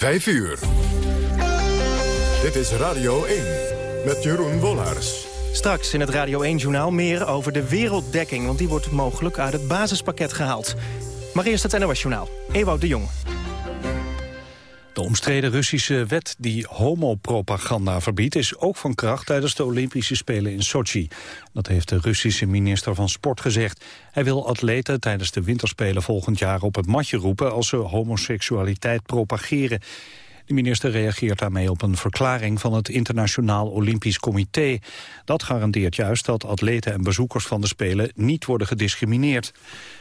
5 uur. Dit is Radio 1 met Jeroen Wollars. Straks in het Radio 1-journaal meer over de werelddekking... want die wordt mogelijk uit het basispakket gehaald. Maar eerst het NOS-journaal. Ewout de Jong. De omstreden Russische wet die homopropaganda verbiedt... is ook van kracht tijdens de Olympische Spelen in Sochi. Dat heeft de Russische minister van Sport gezegd. Hij wil atleten tijdens de winterspelen volgend jaar op het matje roepen... als ze homoseksualiteit propageren. De minister reageert daarmee op een verklaring van het Internationaal Olympisch Comité. Dat garandeert juist dat atleten en bezoekers van de Spelen niet worden gediscrimineerd.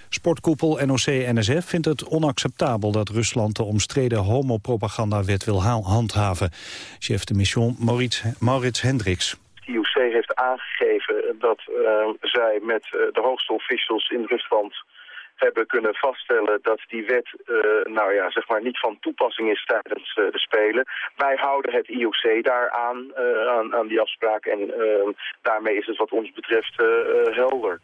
Sportkoepel NOC-NSF vindt het onacceptabel dat Rusland de omstreden homopropagandawet wil handhaven. Chef de mission Maurits, Maurits Hendricks. IOC heeft aangegeven dat uh, zij met uh, de hoogste officials in Rusland hebben kunnen vaststellen dat die wet uh, nou ja, zeg maar niet van toepassing is tijdens uh, de Spelen. Wij houden het IOC daaraan, uh, aan, aan die afspraak en daarmee is het wat ons betreft helder.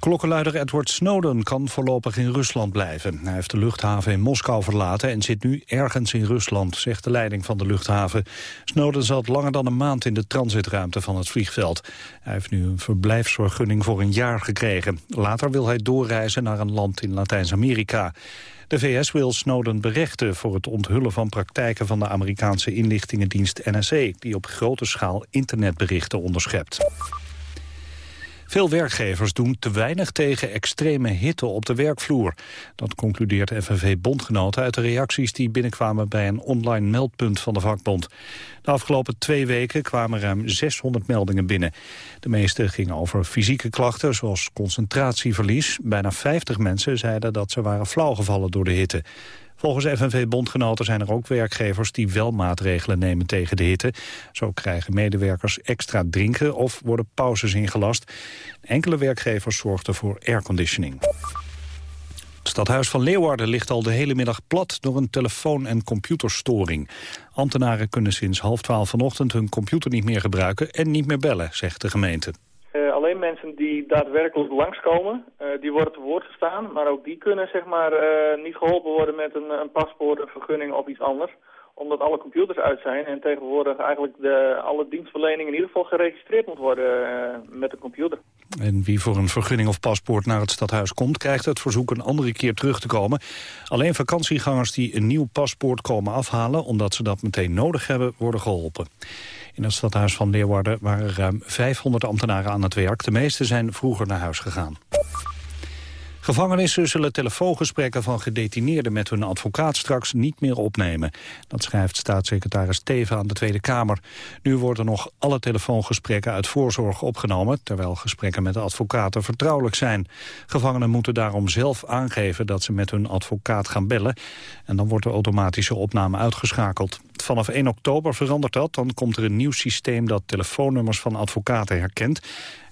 Klokkenluider Edward Snowden kan voorlopig in Rusland blijven. Hij heeft de luchthaven in Moskou verlaten en zit nu ergens in Rusland, zegt de leiding van de luchthaven. Snowden zat langer dan een maand in de transitruimte van het vliegveld. Hij heeft nu een verblijfsvergunning voor een jaar gekregen. Later wil hij doorreizen naar een land in Latijns-Amerika. De VS wil Snowden berechten voor het onthullen van praktijken van de Amerikaanse inlichtingendienst NSA... die op grote schaal internetberichten onderschept. Veel werkgevers doen te weinig tegen extreme hitte op de werkvloer. Dat concludeert FNV-bondgenoten uit de reacties die binnenkwamen bij een online meldpunt van de vakbond. De afgelopen twee weken kwamen ruim 600 meldingen binnen. De meeste gingen over fysieke klachten zoals concentratieverlies. Bijna 50 mensen zeiden dat ze waren flauwgevallen door de hitte. Volgens FNV-bondgenoten zijn er ook werkgevers die wel maatregelen nemen tegen de hitte. Zo krijgen medewerkers extra drinken of worden pauzes ingelast. Enkele werkgevers zorgden voor airconditioning. Het stadhuis van Leeuwarden ligt al de hele middag plat door een telefoon- en computerstoring. Ambtenaren kunnen sinds half twaalf vanochtend hun computer niet meer gebruiken en niet meer bellen, zegt de gemeente. Uh, alleen mensen die daadwerkelijk langskomen, uh, die worden te woord gestaan. Maar ook die kunnen zeg maar, uh, niet geholpen worden met een, een, paspoort, een vergunning of iets anders. Omdat alle computers uit zijn en tegenwoordig eigenlijk de, alle dienstverlening in ieder geval geregistreerd moet worden met een computer. En wie voor een vergunning of paspoort naar het stadhuis komt... krijgt het verzoek een andere keer terug te komen. Alleen vakantiegangers die een nieuw paspoort komen afhalen... omdat ze dat meteen nodig hebben, worden geholpen. In het stadhuis van Leeuwarden waren ruim 500 ambtenaren aan het werk. De meeste zijn vroeger naar huis gegaan. Gevangenissen zullen telefoongesprekken van gedetineerden met hun advocaat straks niet meer opnemen. Dat schrijft staatssecretaris Teven aan de Tweede Kamer. Nu worden nog alle telefoongesprekken uit voorzorg opgenomen, terwijl gesprekken met de advocaten vertrouwelijk zijn. Gevangenen moeten daarom zelf aangeven dat ze met hun advocaat gaan bellen. En dan wordt de automatische opname uitgeschakeld. Vanaf 1 oktober verandert dat. Dan komt er een nieuw systeem dat telefoonnummers van advocaten herkent.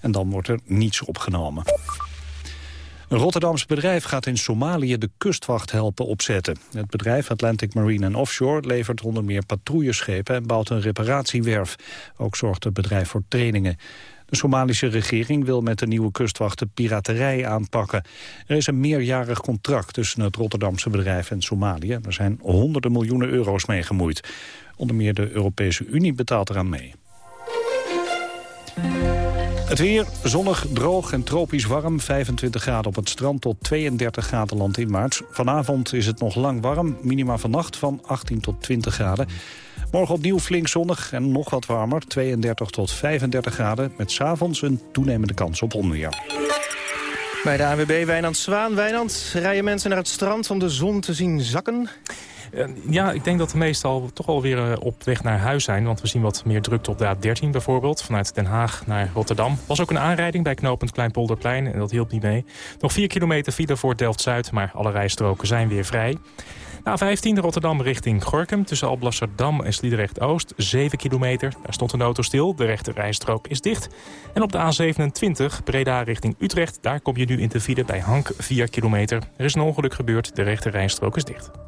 En dan wordt er niets opgenomen. Een Rotterdams bedrijf gaat in Somalië de kustwacht helpen opzetten. Het bedrijf Atlantic Marine Offshore levert onder meer patrouilleschepen en bouwt een reparatiewerf. Ook zorgt het bedrijf voor trainingen. De Somalische regering wil met de nieuwe kustwacht de piraterij aanpakken. Er is een meerjarig contract tussen het Rotterdamse bedrijf en Somalië. Er zijn honderden miljoenen euro's mee gemoeid. Onder meer de Europese Unie betaalt eraan mee. Het weer zonnig, droog en tropisch warm. 25 graden op het strand tot 32 graden land in maart. Vanavond is het nog lang warm. Minima vannacht van 18 tot 20 graden. Morgen opnieuw flink zonnig en nog wat warmer. 32 tot 35 graden. Met s'avonds een toenemende kans op onweer. Bij de AWB Wijnand Zwaan. Wijnand, rijden mensen naar het strand om de zon te zien zakken? Eh, ja, ik denk dat de meesten al toch alweer uh, op weg naar huis zijn. Want we zien wat meer drukte op de A13 bijvoorbeeld. Vanuit Den Haag naar Rotterdam. was ook een aanrijding bij knooppunt Kleinpolderplein. En dat hielp niet mee. Nog 4 kilometer file voor Delft-Zuid. Maar alle rijstroken zijn weer vrij. A15 Rotterdam richting Gorkum tussen Alblasserdam en Sliedrecht-Oost. 7 kilometer. Daar stond een auto stil. De rechte rijstrook is dicht. En op de A27 Breda richting Utrecht. Daar kom je nu in te file bij Hank 4 kilometer. Er is een ongeluk gebeurd. De rechte rijstrook is dicht.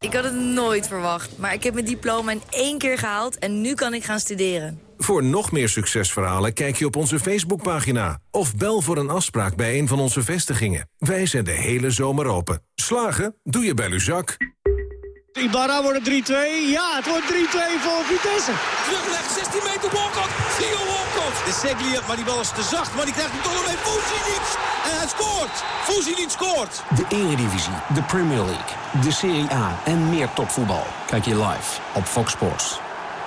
Ik had het nooit verwacht, maar ik heb mijn diploma in één keer gehaald... en nu kan ik gaan studeren. Voor nog meer succesverhalen kijk je op onze Facebookpagina... of bel voor een afspraak bij een van onze vestigingen. Wij zijn de hele zomer open. Slagen? Doe je bij Luzak. Ibarra wordt 3-2. Ja, het wordt 3-2 voor Vitesse. Terugleg, 16 meter Walcott. Theo Walcott. De Seglia, maar die bal is te zacht. Maar die krijgt hem toch nog mee. Fuzinic. En hij scoort. Fuzinic scoort. De Eredivisie, de Premier League, de Serie A en meer topvoetbal. Kijk je live op Fox Sports.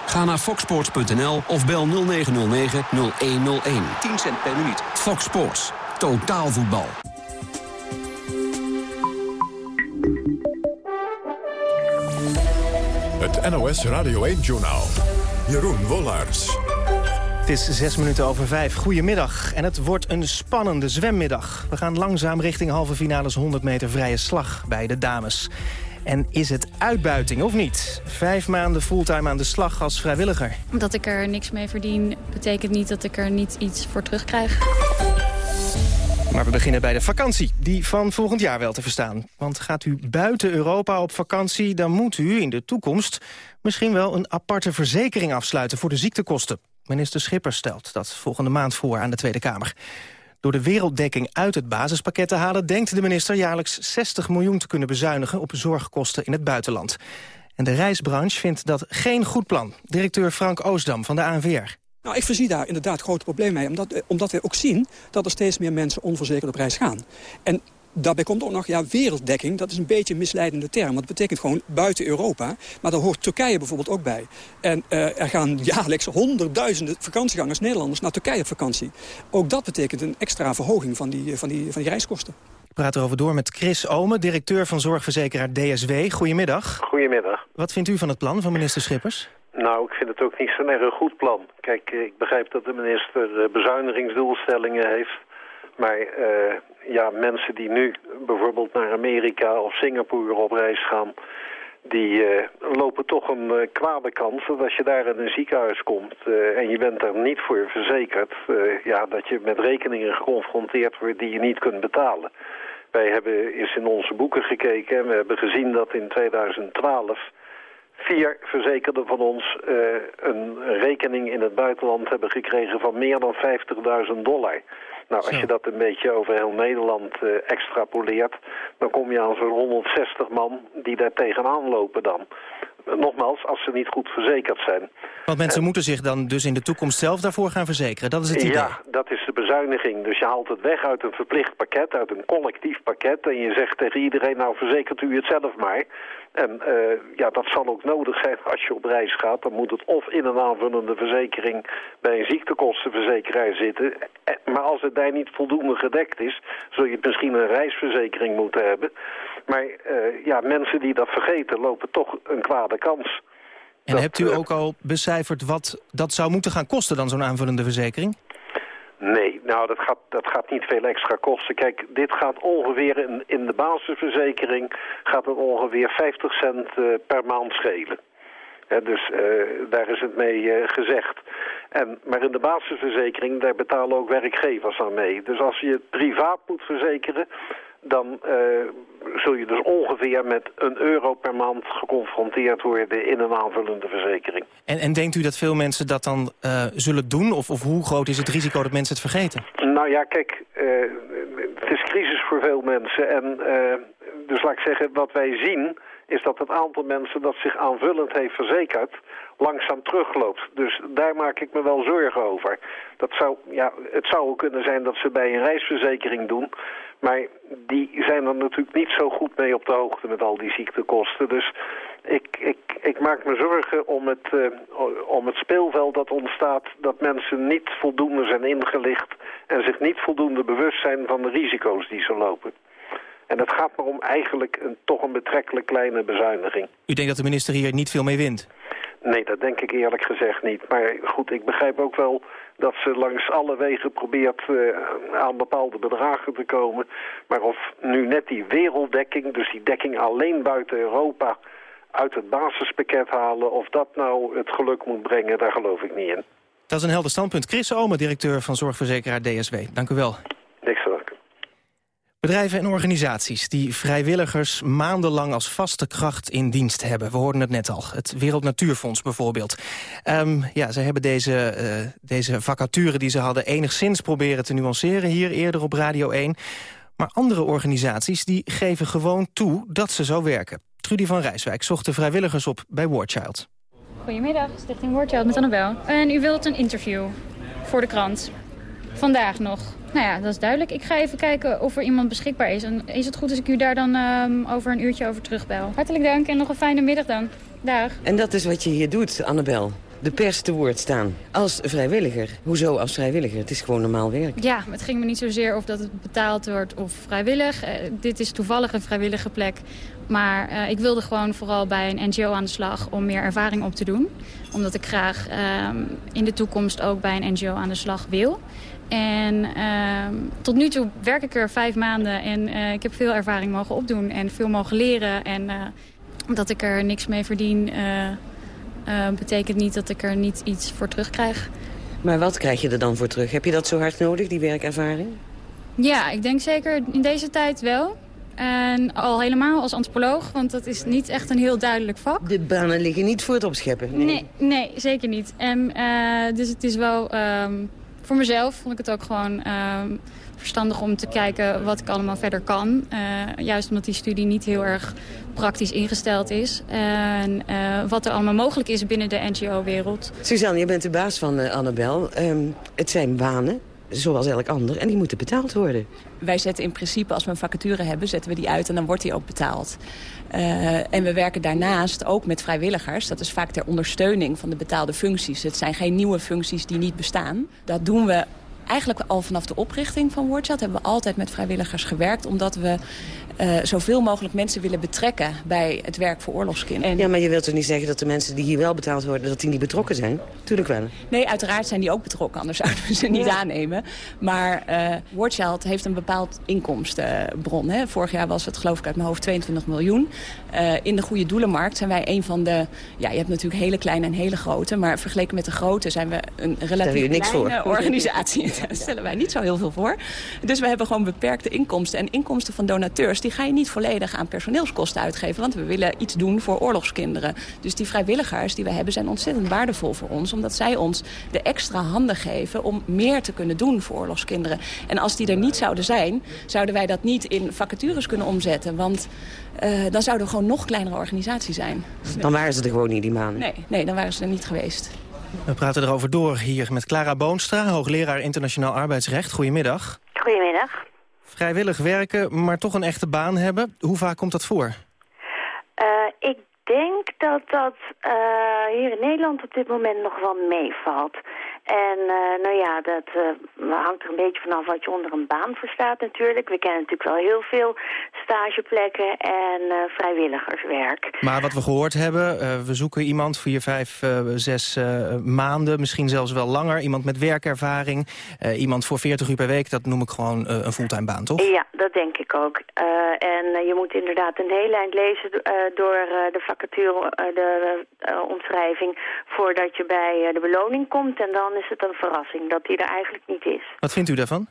Ga naar foxsports.nl of bel 0909-0101. 10 cent per minuut. Fox Sports. Totaal voetbal. Het NOS Radio 1-journaal. Jeroen Wollars. Het is zes minuten over vijf. Goedemiddag. En het wordt een spannende zwemmiddag. We gaan langzaam richting halve finales 100 meter vrije slag bij de dames. En is het uitbuiting of niet? Vijf maanden fulltime aan de slag als vrijwilliger. Omdat ik er niks mee verdien, betekent niet dat ik er niet iets voor terugkrijg. Maar we beginnen bij de vakantie, die van volgend jaar wel te verstaan. Want gaat u buiten Europa op vakantie, dan moet u in de toekomst... misschien wel een aparte verzekering afsluiten voor de ziektekosten. Minister Schippers stelt dat volgende maand voor aan de Tweede Kamer. Door de werelddekking uit het basispakket te halen... denkt de minister jaarlijks 60 miljoen te kunnen bezuinigen... op zorgkosten in het buitenland. En de reisbranche vindt dat geen goed plan. Directeur Frank Oosdam van de ANVR. Nou, ik voorzie daar inderdaad grote problemen mee. Omdat, eh, omdat we ook zien dat er steeds meer mensen onverzekerd op reis gaan. En Daarbij komt ook nog ja, werelddekking. Dat is een beetje een misleidende term. Want het betekent gewoon buiten Europa. Maar daar hoort Turkije bijvoorbeeld ook bij. En uh, er gaan jaarlijks honderdduizenden vakantiegangers, Nederlanders, naar Turkije op vakantie. Ook dat betekent een extra verhoging van die, van die, van die reiskosten. Ik praat erover door met Chris Omen, directeur van zorgverzekeraar DSW. Goedemiddag. Goedemiddag. Wat vindt u van het plan van minister Schippers? Nou, ik vind het ook niet zo'n erg goed plan. Kijk, ik begrijp dat de minister eh, bezuinigingsdoelstellingen heeft. Maar uh, ja, mensen die nu bijvoorbeeld naar Amerika of Singapore op reis gaan... die lopen toch een kwade kans dat als je daar in een ziekenhuis komt... en je bent er niet voor verzekerd... ja, dat je met rekeningen geconfronteerd wordt die je niet kunt betalen. Wij hebben eens in onze boeken gekeken en we hebben gezien dat in 2012 vier verzekerden van ons uh, een rekening in het buitenland hebben gekregen van meer dan 50.000 dollar. Nou, als je dat een beetje over heel Nederland uh, extrapoleert, dan kom je aan zo'n 160 man die daar tegenaan lopen dan. Nogmaals, als ze niet goed verzekerd zijn. Want mensen moeten zich dan dus in de toekomst zelf daarvoor gaan verzekeren, dat is het idee? Ja, dat is de bezuiniging. Dus je haalt het weg uit een verplicht pakket, uit een collectief pakket... en je zegt tegen iedereen, nou verzekert u het zelf maar. En uh, ja, dat zal ook nodig zijn als je op reis gaat. Dan moet het of in een aanvullende verzekering bij een ziektekostenverzekeraar zitten. Eh, maar als het daar niet voldoende gedekt is, zul je misschien een reisverzekering moeten hebben. Maar uh, ja, mensen die dat vergeten lopen toch een kwade kans. En hebt u ook al becijferd wat dat zou moeten gaan kosten dan zo'n aanvullende verzekering? Nee, nou dat gaat, dat gaat niet veel extra kosten. Kijk, dit gaat ongeveer in, in de basisverzekering gaat het ongeveer 50 cent uh, per maand schelen. dus uh, daar is het mee uh, gezegd. En, maar in de basisverzekering, daar betalen ook werkgevers aan mee. Dus als je het privaat moet verzekeren, dan uh, zul je dus ongeveer met een euro per maand geconfronteerd worden in een aanvullende verzekering. En, en denkt u dat veel mensen dat dan uh, zullen doen? Of, of hoe groot is het risico dat mensen het vergeten? Nou ja, kijk, uh, het is crisis voor veel mensen. En dus laat ik zeggen, wat wij zien is dat het aantal mensen dat zich aanvullend heeft verzekerd langzaam terugloopt. Dus daar maak ik me wel zorgen over. Dat zou, ja, het zou kunnen zijn dat ze bij een reisverzekering doen... Maar die zijn er natuurlijk niet zo goed mee op de hoogte met al die ziektekosten. Dus ik, ik, ik maak me zorgen om het, uh, om het speelveld dat ontstaat... dat mensen niet voldoende zijn ingelicht... en zich niet voldoende bewust zijn van de risico's die ze lopen. En het gaat maar om eigenlijk een, toch een betrekkelijk kleine bezuiniging. U denkt dat de minister hier niet veel mee wint? Nee, dat denk ik eerlijk gezegd niet. Maar goed, ik begrijp ook wel dat ze langs alle wegen probeert uh, aan bepaalde bedragen te komen. Maar of nu net die werelddekking, dus die dekking alleen buiten Europa uit het basispakket halen... of dat nou het geluk moet brengen, daar geloof ik niet in. Dat is een helder standpunt. Chris Ome, directeur van zorgverzekeraar DSW. Dank u wel. Niks te danken. Bedrijven en organisaties die vrijwilligers maandenlang als vaste kracht in dienst hebben. We hoorden het net al, het Wereld Natuurfonds bijvoorbeeld. Um, ja, ze hebben deze, uh, deze vacature die ze hadden enigszins proberen te nuanceren hier eerder op Radio 1. Maar andere organisaties die geven gewoon toe dat ze zo werken. Trudy van Rijswijk zocht de vrijwilligers op bij Wardchild. Goedemiddag, Stichting Wardchild met Annabel. En u wilt een interview voor de krant. Vandaag nog. Nou ja, dat is duidelijk. Ik ga even kijken of er iemand beschikbaar is. En is het goed als ik u daar dan um, over een uurtje over terugbel? Hartelijk dank en nog een fijne middag dan. Dag. En dat is wat je hier doet, Annabel de pers te woord staan. Als vrijwilliger. Hoezo als vrijwilliger? Het is gewoon normaal werk. Ja, het ging me niet zozeer of dat het betaald wordt of vrijwillig. Uh, dit is toevallig een vrijwillige plek. Maar uh, ik wilde gewoon vooral bij een NGO aan de slag om meer ervaring op te doen. Omdat ik graag uh, in de toekomst ook bij een NGO aan de slag wil. En uh, tot nu toe werk ik er vijf maanden en uh, ik heb veel ervaring mogen opdoen en veel mogen leren. En uh, dat ik er niks mee verdien betekent niet dat ik er niet iets voor terugkrijg. Maar wat krijg je er dan voor terug? Heb je dat zo hard nodig, die werkervaring? Ja, ik denk zeker in deze tijd wel. En al helemaal als antropoloog, want dat is niet echt een heel duidelijk vak. De banen liggen niet voor het opscheppen? Nee, nee, nee zeker niet. En, uh, dus het is wel... Um, voor mezelf vond ik het ook gewoon um, verstandig om te kijken wat ik allemaal verder kan. Uh, juist omdat die studie niet heel erg praktisch ingesteld is. En uh, wat er allemaal mogelijk is binnen de NGO-wereld. Suzanne, je bent de baas van uh, Annabel. Um, het zijn banen, zoals elk ander, en die moeten betaald worden. Wij zetten in principe, als we een vacature hebben, zetten we die uit en dan wordt die ook betaald. Uh, en we werken daarnaast ook met vrijwilligers. Dat is vaak ter ondersteuning van de betaalde functies. Het zijn geen nieuwe functies die niet bestaan. Dat doen we eigenlijk al vanaf de oprichting van Wordchat hebben we altijd met vrijwilligers gewerkt. Omdat we uh, zoveel mogelijk mensen willen betrekken bij het werk voor oorlogskinderen. Ja, maar je wilt toch niet zeggen dat de mensen die hier wel betaald worden... dat die niet betrokken zijn? Tuurlijk wel. Nee, uiteraard zijn die ook betrokken, anders zouden we ze niet ja. aannemen. Maar uh, Wordchild heeft een bepaald inkomstenbron. Hè. Vorig jaar was het geloof ik uit mijn hoofd 22 miljoen. Uh, in de goede doelenmarkt zijn wij een van de... Ja, je hebt natuurlijk hele kleine en hele grote. Maar vergeleken met de grote zijn we een relatief niks kleine voor. organisatie. Daar stellen wij niet zo heel veel voor. Dus we hebben gewoon beperkte inkomsten. En inkomsten van donateurs... die ga je niet volledig aan personeelskosten uitgeven. Want we willen iets doen voor oorlogskinderen. Dus die vrijwilligers die we hebben zijn ontzettend waardevol voor ons. Omdat zij ons de extra handen geven om meer te kunnen doen voor oorlogskinderen. En als die er niet zouden zijn, zouden wij dat niet in vacatures kunnen omzetten. Want uh, dan zouden we gewoon nog kleinere organisatie zijn. Dan waren ze er gewoon niet die maanden? Nee, nee dan waren ze er niet geweest. We praten erover door hier met Clara Boonstra, hoogleraar internationaal arbeidsrecht. Goedemiddag. Goedemiddag. Vrijwillig werken, maar toch een echte baan hebben. Hoe vaak komt dat voor? Uh, ik denk dat dat uh, hier in Nederland op dit moment nog wel meevalt. En uh, nou ja, dat uh, hangt er een beetje vanaf wat je onder een baan verstaat natuurlijk. We kennen natuurlijk wel heel veel stageplekken en uh, vrijwilligerswerk. Maar wat we gehoord hebben, we zoeken iemand vier, vijf, zes maanden, misschien zelfs wel langer. Iemand met werkervaring, iemand voor 40 uur per week, dat noem ik gewoon een fulltime baan, toch? Ja, dat denk ik ook. en je moet inderdaad een heel eind lezen door de vacature, de omschrijving, voordat je bij de beloning komt. En dan is het een verrassing dat die er eigenlijk niet is. Wat vindt u daarvan?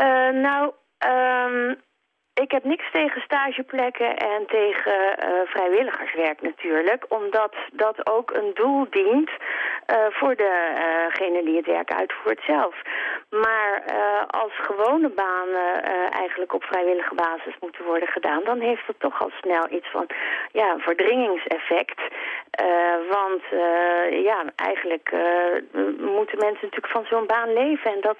Uh, nou, um, ik heb niks tegen stageplekken en tegen uh, vrijwilligerswerk natuurlijk. Omdat dat ook een doel dient uh, voor degene die het werk uitvoert zelf. Maar als gewone banen eigenlijk op vrijwillige basis moeten worden gedaan... dan heeft dat toch al snel iets van ja, een verdringingseffect. want ja, eigenlijk moeten mensen natuurlijk van zo'n baan leven. En dat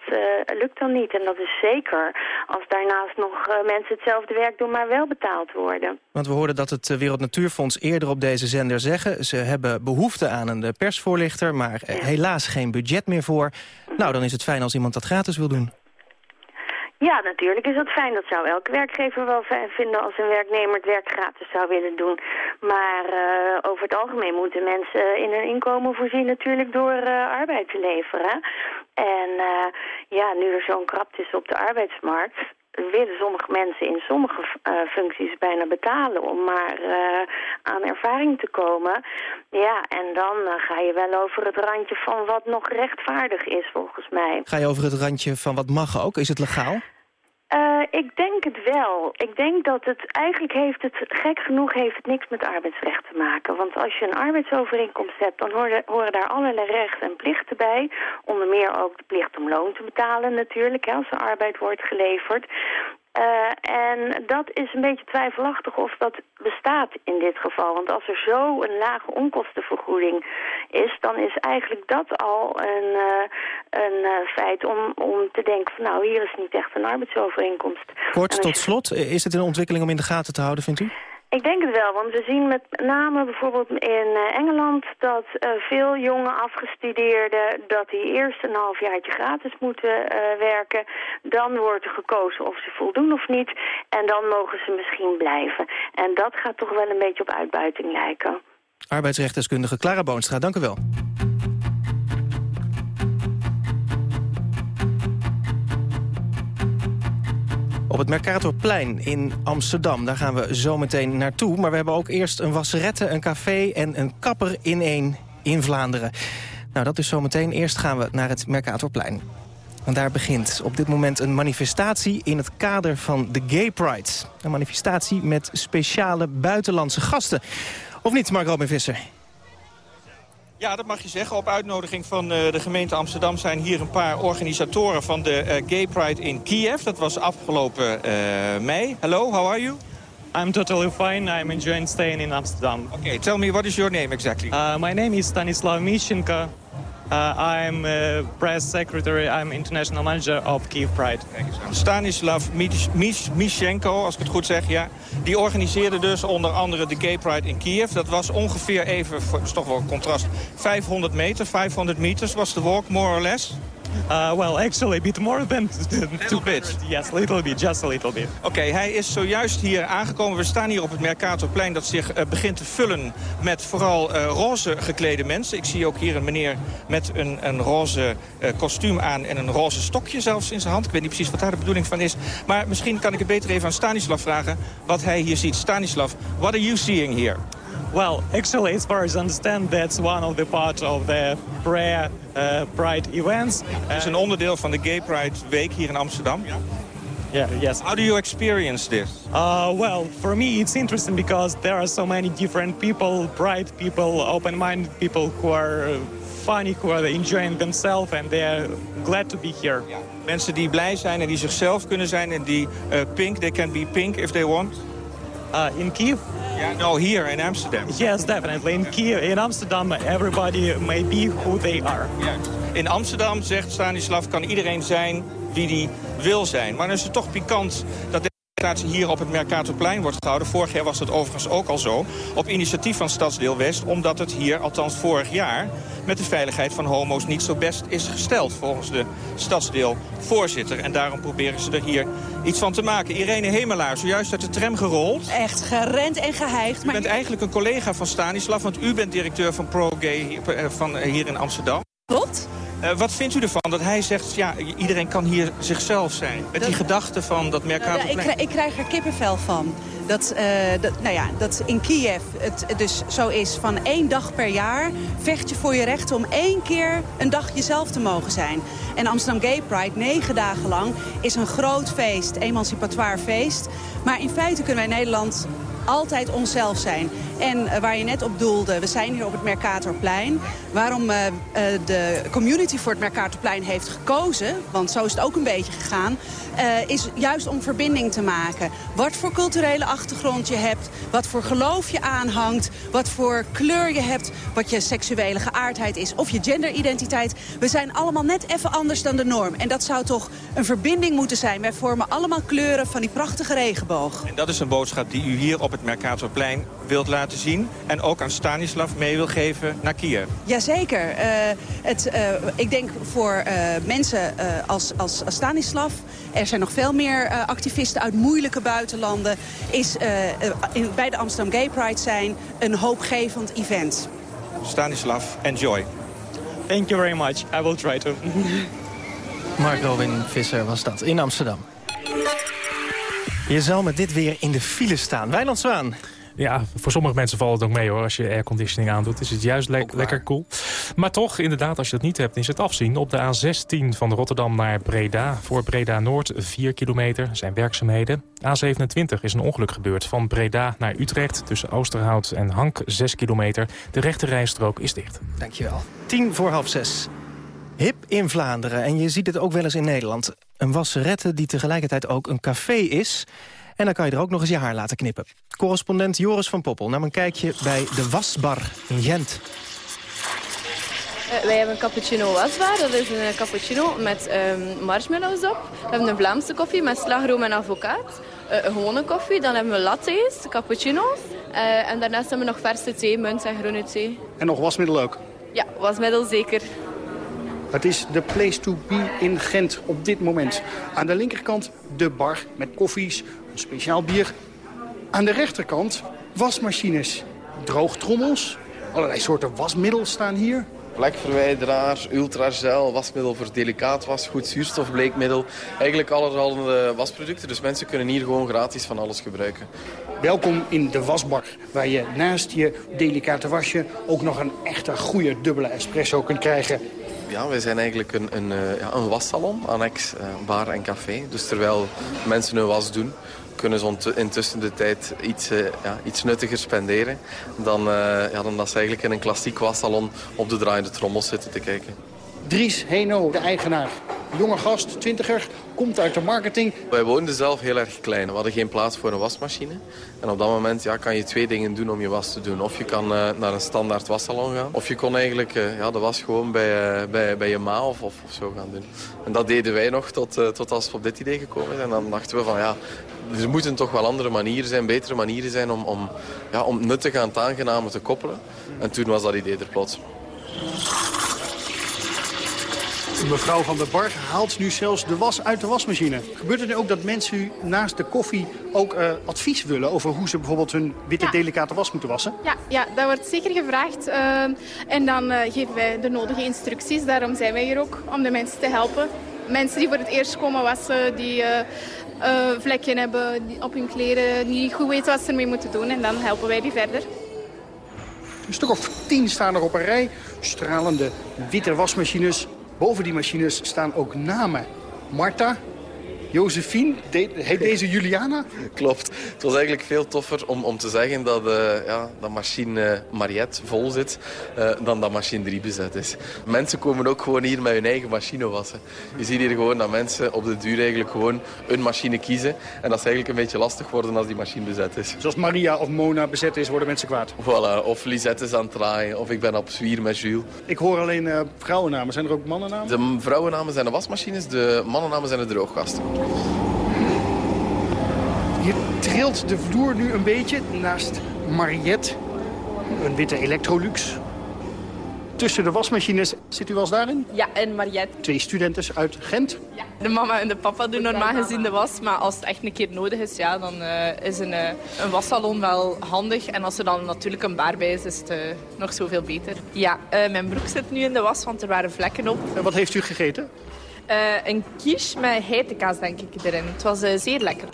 lukt dan niet. En dat is zeker als daarnaast nog mensen hetzelfde werk doen, maar wel betaald worden. Want we hoorden dat het Wereld Natuurfonds eerder op deze zender zeggen... ze hebben behoefte aan een persvoorlichter, maar ja. helaas geen budget meer voor. Nou, dan is het fijn als iemand dat gratis wil doen. Ja, natuurlijk is dat fijn. Dat zou elke werkgever wel fijn vinden als een werknemer het werk gratis zou willen doen. Maar uh, over het algemeen moeten mensen in hun inkomen voorzien natuurlijk door uh, arbeid te leveren. En uh, ja, nu er zo'n krapte is op de arbeidsmarkt, willen sommige mensen in sommige uh, functies bijna betalen om maar uh, aan ervaring te komen. Ja, en dan uh, ga je wel over het randje van wat nog rechtvaardig is volgens mij. Ga je over het randje van wat mag ook? Is het legaal? Uh, ik denk het wel. Ik denk dat het eigenlijk heeft het, gek genoeg heeft het niks met arbeidsrecht te maken. Want als je een arbeidsovereenkomst hebt, dan horen, horen daar allerlei rechten en plichten bij. Onder meer ook de plicht om loon te betalen natuurlijk, hè, als er arbeid wordt geleverd. Uh, en dat is een beetje twijfelachtig of dat bestaat in dit geval. Want als er zo een lage onkostenvergoeding is... dan is eigenlijk dat al een, uh, een uh, feit om, om te denken... van nou, hier is niet echt een arbeidsovereenkomst. Kort tot slot, is het een ontwikkeling om in de gaten te houden, vindt u? Ik denk het wel, want we zien met name bijvoorbeeld in uh, Engeland... dat uh, veel jonge afgestudeerden dat die eerst een halfjaartje gratis moeten uh, werken. Dan wordt er gekozen of ze voldoen of niet. En dan mogen ze misschien blijven. En dat gaat toch wel een beetje op uitbuiting lijken. Arbeidsrechtdeskundige Clara Boonstra, dank u wel. Het Mercatorplein in Amsterdam. Daar gaan we zo meteen naartoe. Maar we hebben ook eerst een wasserette, een café en een kapper in één in Vlaanderen. Nou, dat is zometeen. Eerst gaan we naar het Mercatorplein. En daar begint op dit moment een manifestatie in het kader van de Gay Pride. Een manifestatie met speciale buitenlandse gasten. Of niet, Mark Robin Visser? Ja, dat mag je zeggen. Op uitnodiging van uh, de gemeente Amsterdam zijn hier een paar organisatoren van de uh, Gay Pride in Kiev. Dat was afgelopen uh, mei. Hello, how are you? I'm totally fine. I'm enjoying staying in Amsterdam. Okay, tell me, what is your name exactly? my name is Stanislav Mishchenko. Uh, I'm uh, press secretary, I'm international manager of Kiev Pride. Stanislav Mishenko, als ik het goed zeg, ja. Die organiseerde dus onder andere de Gay Pride in Kiev. Dat was ongeveer even, dat is toch wel een contrast, 500 meter, 500 meters was de walk, more or less. Uh, well, actually a bit more than two bit. Yes, a little bit, just a little bit. Oké, okay, hij is zojuist hier aangekomen. We staan hier op het Mercatorplein dat zich uh, begint te vullen met vooral uh, roze geklede mensen. Ik zie ook hier een meneer met een, een roze kostuum aan en een roze stokje zelfs in zijn hand. Ik weet niet precies wat daar de bedoeling van is. Maar misschien kan ik het beter even aan Stanislav vragen wat hij hier ziet. Stanislav, what are you seeing here? Well, actually, as far as I understand, that's one of the parts of the prayer uh, Pride events. Het is een onderdeel van de Gay Pride Week hier in Amsterdam. Yeah, yes. How do you experience this? Uh, well, for me it's interesting because there are so many different people, bright people, open-minded people who are funny, who are enjoying themselves and they are glad to be here. Ja. Mensen die blij zijn en die zichzelf kunnen zijn en die uh, pink, they can be pink if they want. Uh, in Kiev? Yeah, no, here in Amsterdam. Yes, definitely. In Kiev, in Amsterdam, everybody may be who they are. In Amsterdam, zegt Stanislav, kan iedereen zijn wie die wil zijn. Maar dan is het toch pikant dat demonstratie hier op het Mercatorplein wordt gehouden. Vorig jaar was dat overigens ook al zo. Op initiatief van Stadsdeel West. Omdat het hier, althans vorig jaar, met de veiligheid van homo's niet zo best is gesteld. Volgens de stadsdeelvoorzitter. En daarom proberen ze er hier iets van te maken. Irene Hemelaar, zojuist uit de tram gerold. Echt gerend en geheigd. U bent eigenlijk een collega van Stanislav, want u bent directeur van ProGay van hier in Amsterdam. Klopt. Uh, wat vindt u ervan dat hij zegt, ja, iedereen kan hier zichzelf zijn? Met dat, die gedachte van dat Mercatorplein. Uh, ik, ik, krijg er kippenvel van. Dat, uh, dat, nou ja, dat in Kiev het dus zo is van één dag per jaar... vecht je voor je recht om één keer een dag jezelf te mogen zijn. En Amsterdam Gay Pride, negen dagen lang, is een groot feest. Emancipatoire feest. Maar in feite kunnen wij Nederland altijd onszelf zijn. En uh, waar je net op doelde, we zijn hier op het Mercatorplein. Waarom uh, uh, de community voor het Mercatorplein heeft gekozen, want zo is het ook een beetje gegaan... is juist om verbinding te maken. Wat voor culturele achtergrond je hebt, wat voor geloof je aanhangt... wat voor kleur je hebt, wat je seksuele geaardheid is of je genderidentiteit. We zijn allemaal net even anders dan de norm. En dat zou toch een verbinding moeten zijn. Wij vormen allemaal kleuren van die prachtige regenboog. En dat is een boodschap die u hier op het Mercatorplein wilt laten laten zien... en ook aan Stanislav mee wil geven naar Kiev. Jazeker. Uh, het, uh, ik denk voor uh, mensen als, als, als Stanislav... er zijn nog veel meer activisten uit moeilijke buitenlanden... is in, bij de Amsterdam Gay Pride zijn een hoopgevend event. Stanislav, enjoy. Thank you very much. I will try to. Mark Robin Visser was dat, in Amsterdam. Je zal met dit weer in de file staan. Wijnand Zwaan. Ja, voor sommige mensen valt het ook mee hoor. Als je airconditioning aandoet, is het juist le lekker cool. Maar toch, inderdaad, als je dat niet hebt, is het afzien. Op de A16 van Rotterdam naar Breda. Voor Breda Noord 4 kilometer zijn werkzaamheden. A27 is een ongeluk gebeurd. Van Breda naar Utrecht tussen Oosterhout en Hank 6 kilometer. De rechte rijstrook is dicht. Dankjewel. 10 voor half 6. Hip in Vlaanderen, en je ziet het ook wel eens in Nederland. Een wasserette die tegelijkertijd ook een café is... En dan kan je er ook nog eens je haar laten knippen. Correspondent Joris van Poppel nam een kijkje bij de Wasbar in Gent. Uh, wij hebben een cappuccino wasbar. Dat is een cappuccino met um, marshmallows op. We hebben een Vlaamse koffie met slagroom en avocaat. Uh, een gewone koffie. Dan hebben we lattes, cappuccino's. Uh, en daarnaast hebben we nog verse thee, munt en groene thee. En nog wasmiddel ook? Ja, wasmiddel zeker. Het is de place to be in Gent op dit moment. Aan de linkerkant de bar met koffies, een speciaal bier. Aan de rechterkant wasmachines, droogtrommels, allerlei soorten wasmiddel staan hier. Vlekverwijderaar, ultragel, wasmiddel voor delicaat was, goed zuurstofbleekmiddel. Eigenlijk allerhande wasproducten, dus mensen kunnen hier gewoon gratis van alles gebruiken. Welkom in de wasbak, waar je naast je delicate wasje ook nog een echte goede dubbele espresso kunt krijgen ja, wij zijn eigenlijk een, een, eh, ja, een wassalon, annex uh, bar en café. Dus terwijl mensen hun was doen, kunnen ze intussen de tijd iets, uh, ja, iets nuttiger spenderen... Dan, ja, dan dat ze eigenlijk in een klassiek wassalon op de draaiende trommels zitten te kijken. Dries Heno, de eigenaar. Jonge gast, twintiger, komt uit de marketing. Wij woonden zelf heel erg klein. We hadden geen plaats voor een wasmachine. En op dat moment ja, kan je twee dingen doen om je was te doen. Of je kan uh, naar een standaard wassalon gaan. Of je kon eigenlijk uh, ja, de was gewoon bij, uh, bij, bij je ma of, of, of, zo gaan doen. En dat deden wij nog tot, tot als we op dit idee gekomen zijn. En dan dachten we van ja, er moeten toch wel andere manieren zijn, betere manieren zijn om, om, ja, om nuttig aan het aangename te koppelen. En toen was dat idee er plots. Mevrouw van der Bar haalt nu zelfs de was uit de wasmachine. Gebeurt het nu ook dat mensen u naast de koffie ook uh, advies willen... over hoe ze bijvoorbeeld hun witte delicate was moeten wassen? Ja, ja dat wordt zeker gevraagd. Uh, en dan uh, geven wij de nodige instructies. Daarom zijn wij hier ook, om de mensen te helpen. Mensen die voor het eerst komen wassen, die vlekken hebben op hun kleren... die goed weten wat ze ermee moeten doen. En dan helpen wij die verder. Een stuk of tien staan er op een rij. Stralende witte wasmachines Boven die machines staan ook namen. Marta, Josephine, de, heet deze Juliana? Klopt. Het was eigenlijk veel toffer om, om te zeggen dat, uh, ja, dat machine Mariette vol zit... Uh, dan dat machine 3 bezet is. Mensen komen ook gewoon hier met hun eigen machine wassen. Je ziet hier gewoon dat mensen op de duur eigenlijk gewoon een machine kiezen. En dat is eigenlijk een beetje lastig worden als die machine bezet is. Zoals Maria of Mona bezet is, worden mensen kwaad? Voilà. Of Lisette is aan het draaien. Of ik ben op zwier met Jules. Ik hoor alleen uh, vrouwennamen. Zijn er ook mannennamen? De vrouwennamen zijn de wasmachines. De mannennamen zijn de drooggasten. Hier trilt de vloer nu een beetje naast Mariette, een witte Electrolux. Tussen de wasmachines, zit u wel eens daarin? Ja, en Mariette. Twee studenten uit Gent? Ja, de mama en de papa doen normaal gezien de was. Maar als het echt een keer nodig is, ja, dan uh, is een, uh, een wassalon wel handig. En als er dan natuurlijk een bar bij is, is het uh, nog zoveel beter. Ja, mijn broek zit nu in de was, want er waren vlekken op. En wat heeft u gegeten? Een quiche met heitekaas, denk ik, erin. Het was zeer lekker.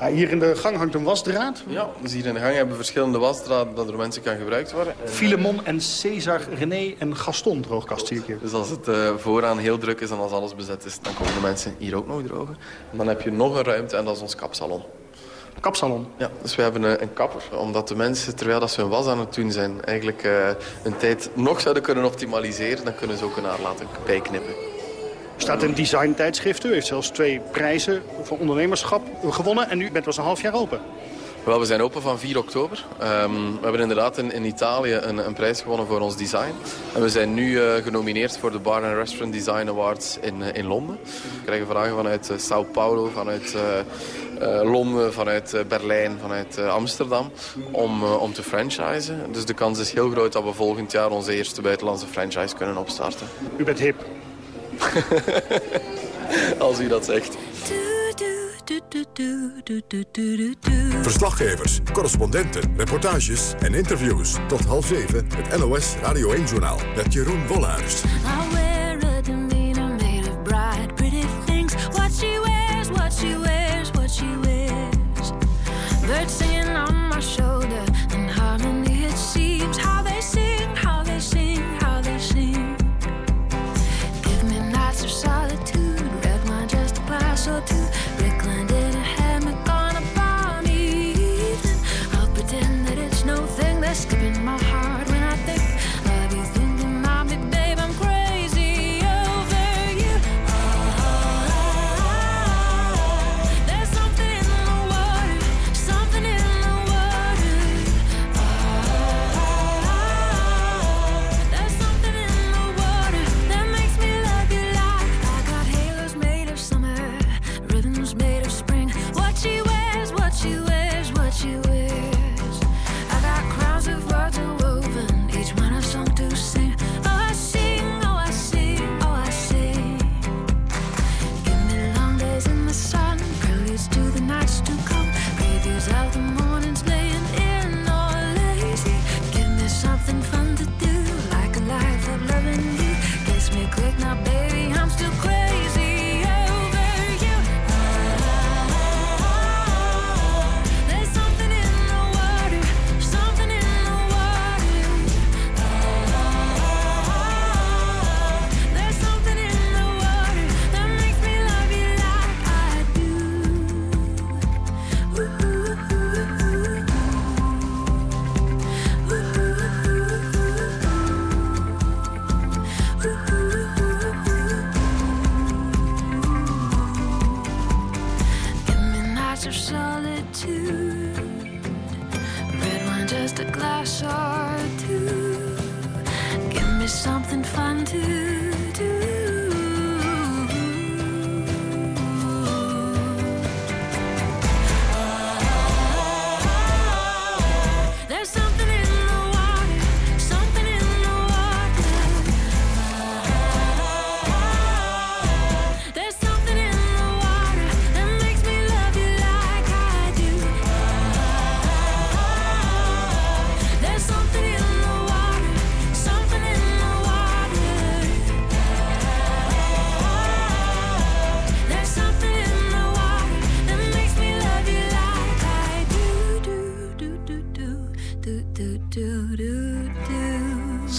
Ja, hier in de gang hangt een wasdraad. Ja, dus hier in de gang hebben we verschillende wasdraden dat door mensen kan gebruikt worden. Filemon en César, René en Gaston droogkast zie ik hier. Dus als het uh, vooraan heel druk is en als alles bezet is, dan komen de mensen hier ook nog drogen. En dan heb je nog een ruimte en dat is ons kapsalon. Kapsalon? Ja, dus we hebben een, een, kapper. Omdat de mensen, terwijl dat ze hun was aan het doen zijn... eigenlijk uh, hun tijd nog zouden kunnen optimaliseren... dan kunnen ze ook een haar laten bijknippen. Er staat een design tijdschrift. U heeft zelfs twee prijzen voor ondernemerschap gewonnen. En u bent pas een half jaar open. Wel, we zijn open van 4 oktober. Um, we hebben inderdaad in, in Italië een, een, prijs gewonnen voor ons design. En we zijn nu uh, genomineerd voor de Bar and Restaurant Design Awards in, uh, in Londen. We krijgen vragen vanuit uh, Sao Paulo, vanuit Londen, vanuit Berlijn, vanuit Amsterdam om, om te franchisen. Dus de kans is heel groot dat we volgend jaar onze eerste buitenlandse franchise kunnen opstarten. U bent hip. Als u dat zegt. Verslaggevers, correspondenten, reportages en interviews. Tot half zeven het NOS Radio 1-journaal met Jeroen Wollaars. Birds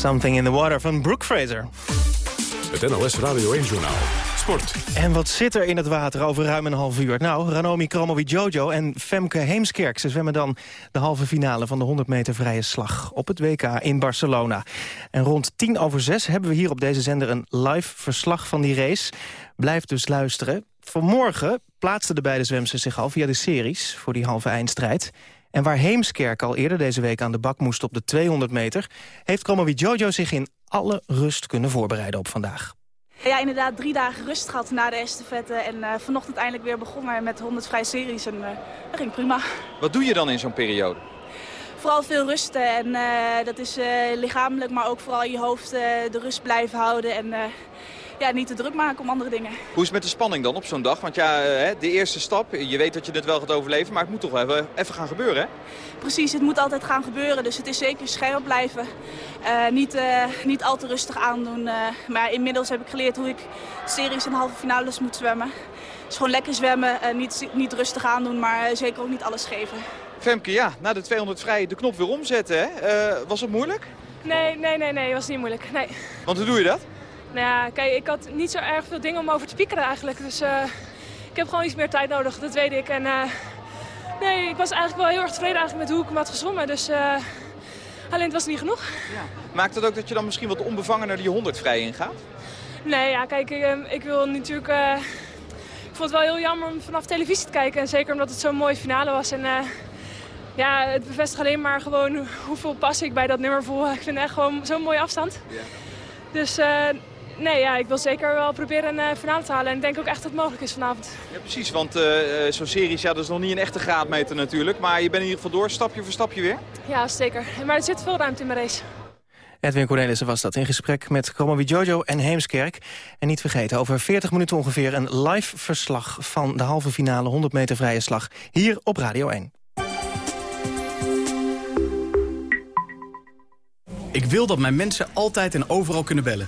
Something in the Water van Brooke Fraser. Het NOS Radio 1-journaal. Sport. En wat zit er in het water over ruim een half uur? Nou, Ranomi Kromowidjojo en Femke Heemskerk. Ze zwemmen dan de halve finale van de 100 meter vrije slag... op het WK in Barcelona. En rond tien over zes hebben we hier op deze zender... een live verslag van die race. Blijf dus luisteren. Vanmorgen plaatsten de beide zwemsters zich al via de series... voor die halve eindstrijd. En waar Heemskerk al eerder deze week aan de bak moest op de 200 meter... heeft Kromowidjojo zich in alle rust kunnen voorbereiden op vandaag. Ja, inderdaad drie dagen rust gehad na de estafette. En eh, vanochtend eindelijk weer begonnen met 100 vrij series. En eh, dat ging prima. Wat doe je dan in zo'n periode? Vooral veel rusten. En eh, dat is eh, lichamelijk, maar ook vooral je hoofd eh, de rust blijven houden. En eh, ja, niet te druk maken om andere dingen. Hoe is het met de spanning dan op zo'n dag? Want ja, eh, hè, de eerste stap, je weet dat je dit wel gaat overleven, maar het moet toch wel even, even gaan gebeuren, hè? Precies, het moet altijd gaan gebeuren. Dus het is zeker scherp blijven. Eh, niet, eh, niet al te rustig aandoen. eh, maar inmiddels heb ik geleerd hoe ik series en halve finales moet zwemmen. Dus gewoon lekker zwemmen. eh, niet, niet rustig aandoen, maar zeker ook niet alles geven. Femke, ja, na de 200 vrij de knop weer omzetten, hè? Eh, was het moeilijk? Nee, nee, nee, nee, was niet moeilijk. Nee. Want hoe doe je dat? Nou ja, kijk, ik had niet zo erg veel dingen om over te piekeren eigenlijk. Dus eh, ik heb gewoon iets meer tijd nodig, dat weet ik. En eh, nee, ik was eigenlijk wel heel erg tevreden eigenlijk met hoe ik hem had gezwommen. Dus eh, alleen het was niet genoeg. Maakt het ook dat je dan misschien wat onbevangener die 100 vrij ingaat? Nee, ja, kijk, ik, eh, ik wil natuurlijk... ik vond het wel heel jammer om vanaf televisie te kijken. En zeker omdat het zo'n mooie finale was. En ja, het bevestigt alleen maar gewoon hoeveel passie ik bij dat nummer voel. Ik vind het echt gewoon zo'n mooie afstand. Dus eh, nee, ja, ik wil zeker wel proberen een uh, finale te halen. En ik denk ook echt dat het mogelijk is vanavond. Ja, precies, want eh, zo'n series, ja, dat is nog niet een echte graadmeter natuurlijk. Maar je bent in ieder geval door, stapje voor stapje weer. Ja, zeker. Maar er zit veel ruimte in mijn race. Edwin Cornelissen was dat in gesprek met Kromowi Jojo en Heemskerk. En niet vergeten, over 40 minuten ongeveer een live verslag... van de halve finale 100 meter vrije slag hier op Radio 1. Ik wil dat mijn mensen altijd en overal kunnen bellen.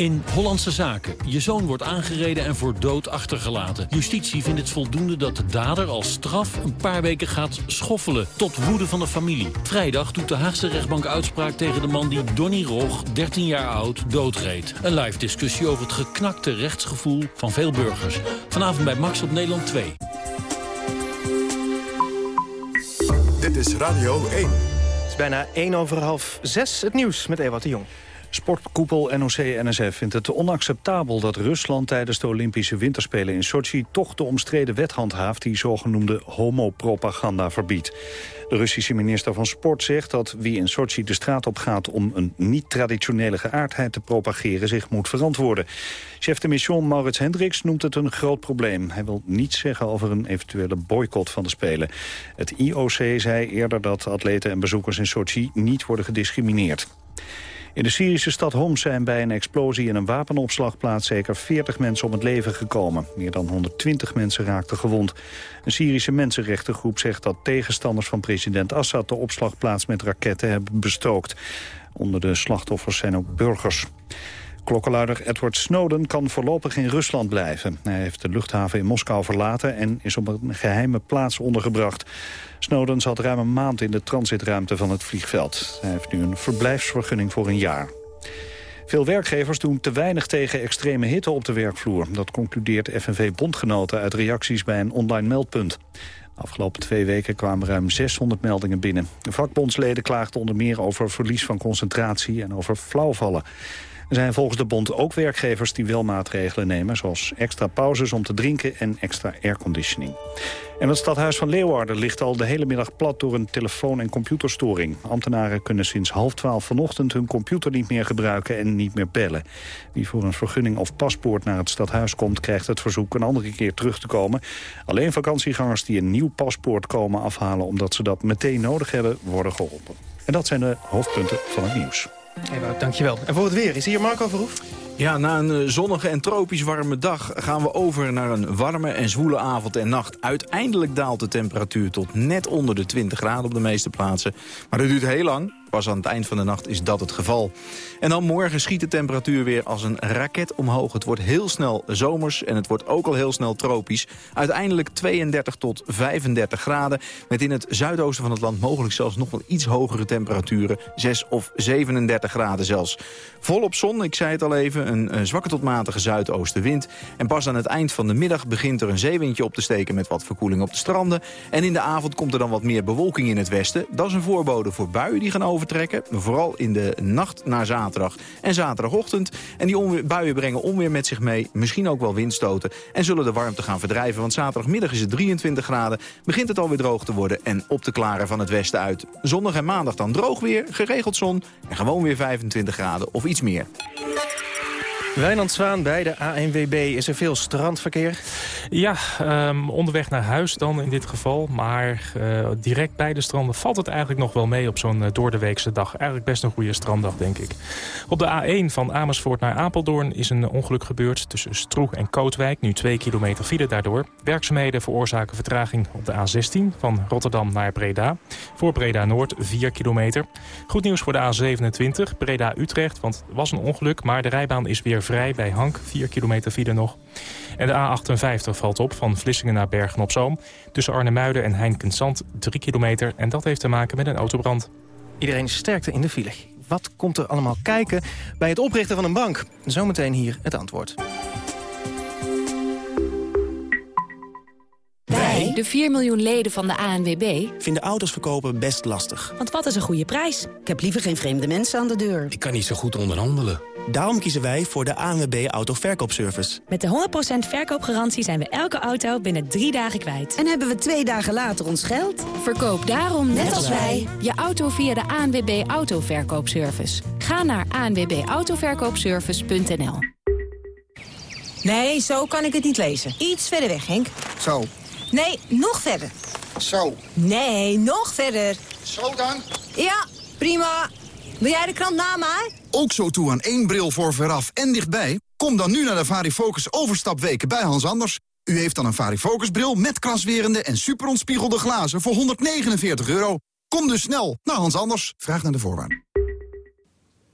In Hollandse Zaken. Je zoon wordt aangereden en voor dood achtergelaten. Justitie vindt het voldoende dat de dader als straf een paar weken gaat schoffelen. Tot woede van de familie. Vrijdag doet de Haagse rechtbank uitspraak tegen de man die Donny Rog, 13 jaar oud, doodreed. Een live discussie over het geknakte rechtsgevoel van veel burgers. Vanavond bij Max op Nederland 2. Dit is Radio 1. Het is bijna 1 over half 6 het nieuws met Ewout de Jong. Sportkoepel NOC-NSF vindt het onacceptabel dat Rusland tijdens de Olympische Winterspelen in Sochi toch de omstreden wet handhaaft die zogenoemde homopropaganda verbiedt. De Russische minister van Sport zegt dat wie in Sochi de straat op gaat om een niet-traditionele geaardheid te propageren zich moet verantwoorden. Chef de mission Maurits Hendricks noemt het een groot probleem. Hij wil niets zeggen over een eventuele boycott van de Spelen. Het IOC zei eerder dat atleten en bezoekers in Sochi niet worden gediscrimineerd. In de Syrische stad Homs zijn bij een explosie in een wapenopslagplaats zeker 40 mensen om het leven gekomen. Meer dan 120 mensen raakten gewond. Een Syrische mensenrechtengroep zegt dat tegenstanders van president Assad de opslagplaats met raketten hebben bestookt. Onder de slachtoffers zijn ook burgers. Klokkenluider Edward Snowden kan voorlopig in Rusland blijven. Hij heeft de luchthaven in Moskou verlaten en is op een geheime plaats ondergebracht. Snowden zat ruim een maand in de transitruimte van het vliegveld. Hij heeft nu een verblijfsvergunning voor een jaar. Veel werkgevers doen te weinig tegen extreme hitte op de werkvloer. Dat concludeert FNV Bondgenoten uit reacties bij een online meldpunt. Afgelopen twee weken kwamen ruim 600 meldingen binnen. De vakbondsleden klaagden onder meer over verlies van concentratie en over flauwvallen. Er zijn volgens de bond ook werkgevers die wel maatregelen nemen... zoals extra pauzes om te drinken en extra airconditioning. En het stadhuis van Leeuwarden ligt al de hele middag plat door een telefoon- en computerstoring. Ambtenaren kunnen sinds half twaalf vanochtend hun computer niet meer gebruiken en niet meer bellen. Wie voor een vergunning of paspoort naar het stadhuis komt, krijgt het verzoek een andere keer terug te komen. Alleen vakantiegangers die een nieuw paspoort komen afhalen omdat ze dat meteen nodig hebben, worden geholpen. En dat zijn de hoofdpunten van het nieuws. Ewout, dankjewel. En voor het weer, is hier Marco Verhoef? Ja, na een eh, zonnige en tropisch warme dag gaan we over naar een warme en zwoele avond en nacht. Uiteindelijk daalt de temperatuur tot net onder de 20 graden op de meeste plaatsen. Maar dat duurt heel lang. Pas aan het eind van de nacht is dat het geval. En dan morgen schiet de temperatuur weer als een raket omhoog. Het wordt heel snel zomers en het wordt ook al heel snel tropisch. Uiteindelijk 32 tot 35 graden. Met in het zuidoosten van het land mogelijk zelfs nog wel iets hogere temperaturen. 6 of 37 graden zelfs. Volop zon, ik zei het al even, een, een zwakke tot matige zuidoostenwind. En pas aan het eind van de middag begint er een zeewindje op te steken... met wat verkoeling op de stranden. En in de avond komt er dan wat meer bewolking in het westen. Dat is een voorbode voor buien die gaan overtrekken. Vooral in de nacht naar zaterdag en zaterdagochtend. En die buien brengen onweer met zich mee, misschien ook wel windstoten... en zullen de warmte gaan verdrijven, want zaterdagmiddag is het 23 graden... begint het alweer droog te worden en op te klaren van het westen uit. Zondag en maandag dan droog weer, geregeld zon en gewoon weer 25 graden of iets meer. Wijnand Zwaan bij de ANWB. Is er veel strandverkeer? Ja, um, onderweg naar huis dan in dit geval. Maar uh, direct bij de stranden valt het eigenlijk nog wel mee op zo'n uh, doordeweekse dag. Eigenlijk best een goede stranddag, denk ik. Op de A1 van Amersfoort naar Apeldoorn is een ongeluk gebeurd... tussen Stroeg en Kootwijk. Nu twee kilometer file daardoor. Werkzaamheden veroorzaken vertraging op de A16 van Rotterdam naar Breda. Voor Breda Noord 4 kilometer. Goed nieuws voor de A27 Breda-Utrecht, want het was een ongeluk... maar de rijbaan is weer vrij bij Hank, 4 kilometer file nog. En de A58 valt op van Vlissingen naar Bergen-op-Zoom. Tussen Arnhemuiden en Heinkensand 3 kilometer. En dat heeft te maken met een autobrand. Iedereen sterkte in de file. Wat komt er allemaal kijken bij het oprichten van een bank? Zometeen hier het antwoord. Wij, de 4 miljoen leden van de ANWB, vinden auto's verkopen best lastig. Want wat is een goede prijs? Ik heb liever geen vreemde mensen aan de deur. Ik kan niet zo goed onderhandelen. Daarom kiezen wij voor de ANWB Autoverkoopservice. Met de 100% verkoopgarantie zijn we elke auto binnen drie dagen kwijt. En hebben we twee dagen later ons geld? Verkoop daarom, net, als wij, je auto via de ANWB Autoverkoopservice. Ga naar anwbautoverkoopservice.nl Nee, zo kan ik het niet lezen. Iets verder weg, Henk. Zo. Nee, nog verder. Zo. Nee, nog verder. Zo dan? Ja, prima. Wil jij de krant na mij? Ook zo toe aan één bril voor veraf en dichtbij? Kom dan nu naar de Varifocus overstapweken bij Hans Anders. U heeft dan een Varifocus bril met kraswerende en superontspiegelde glazen voor 149 euro. Kom dus snel naar Hans Anders. Vraag naar de voorwaarden.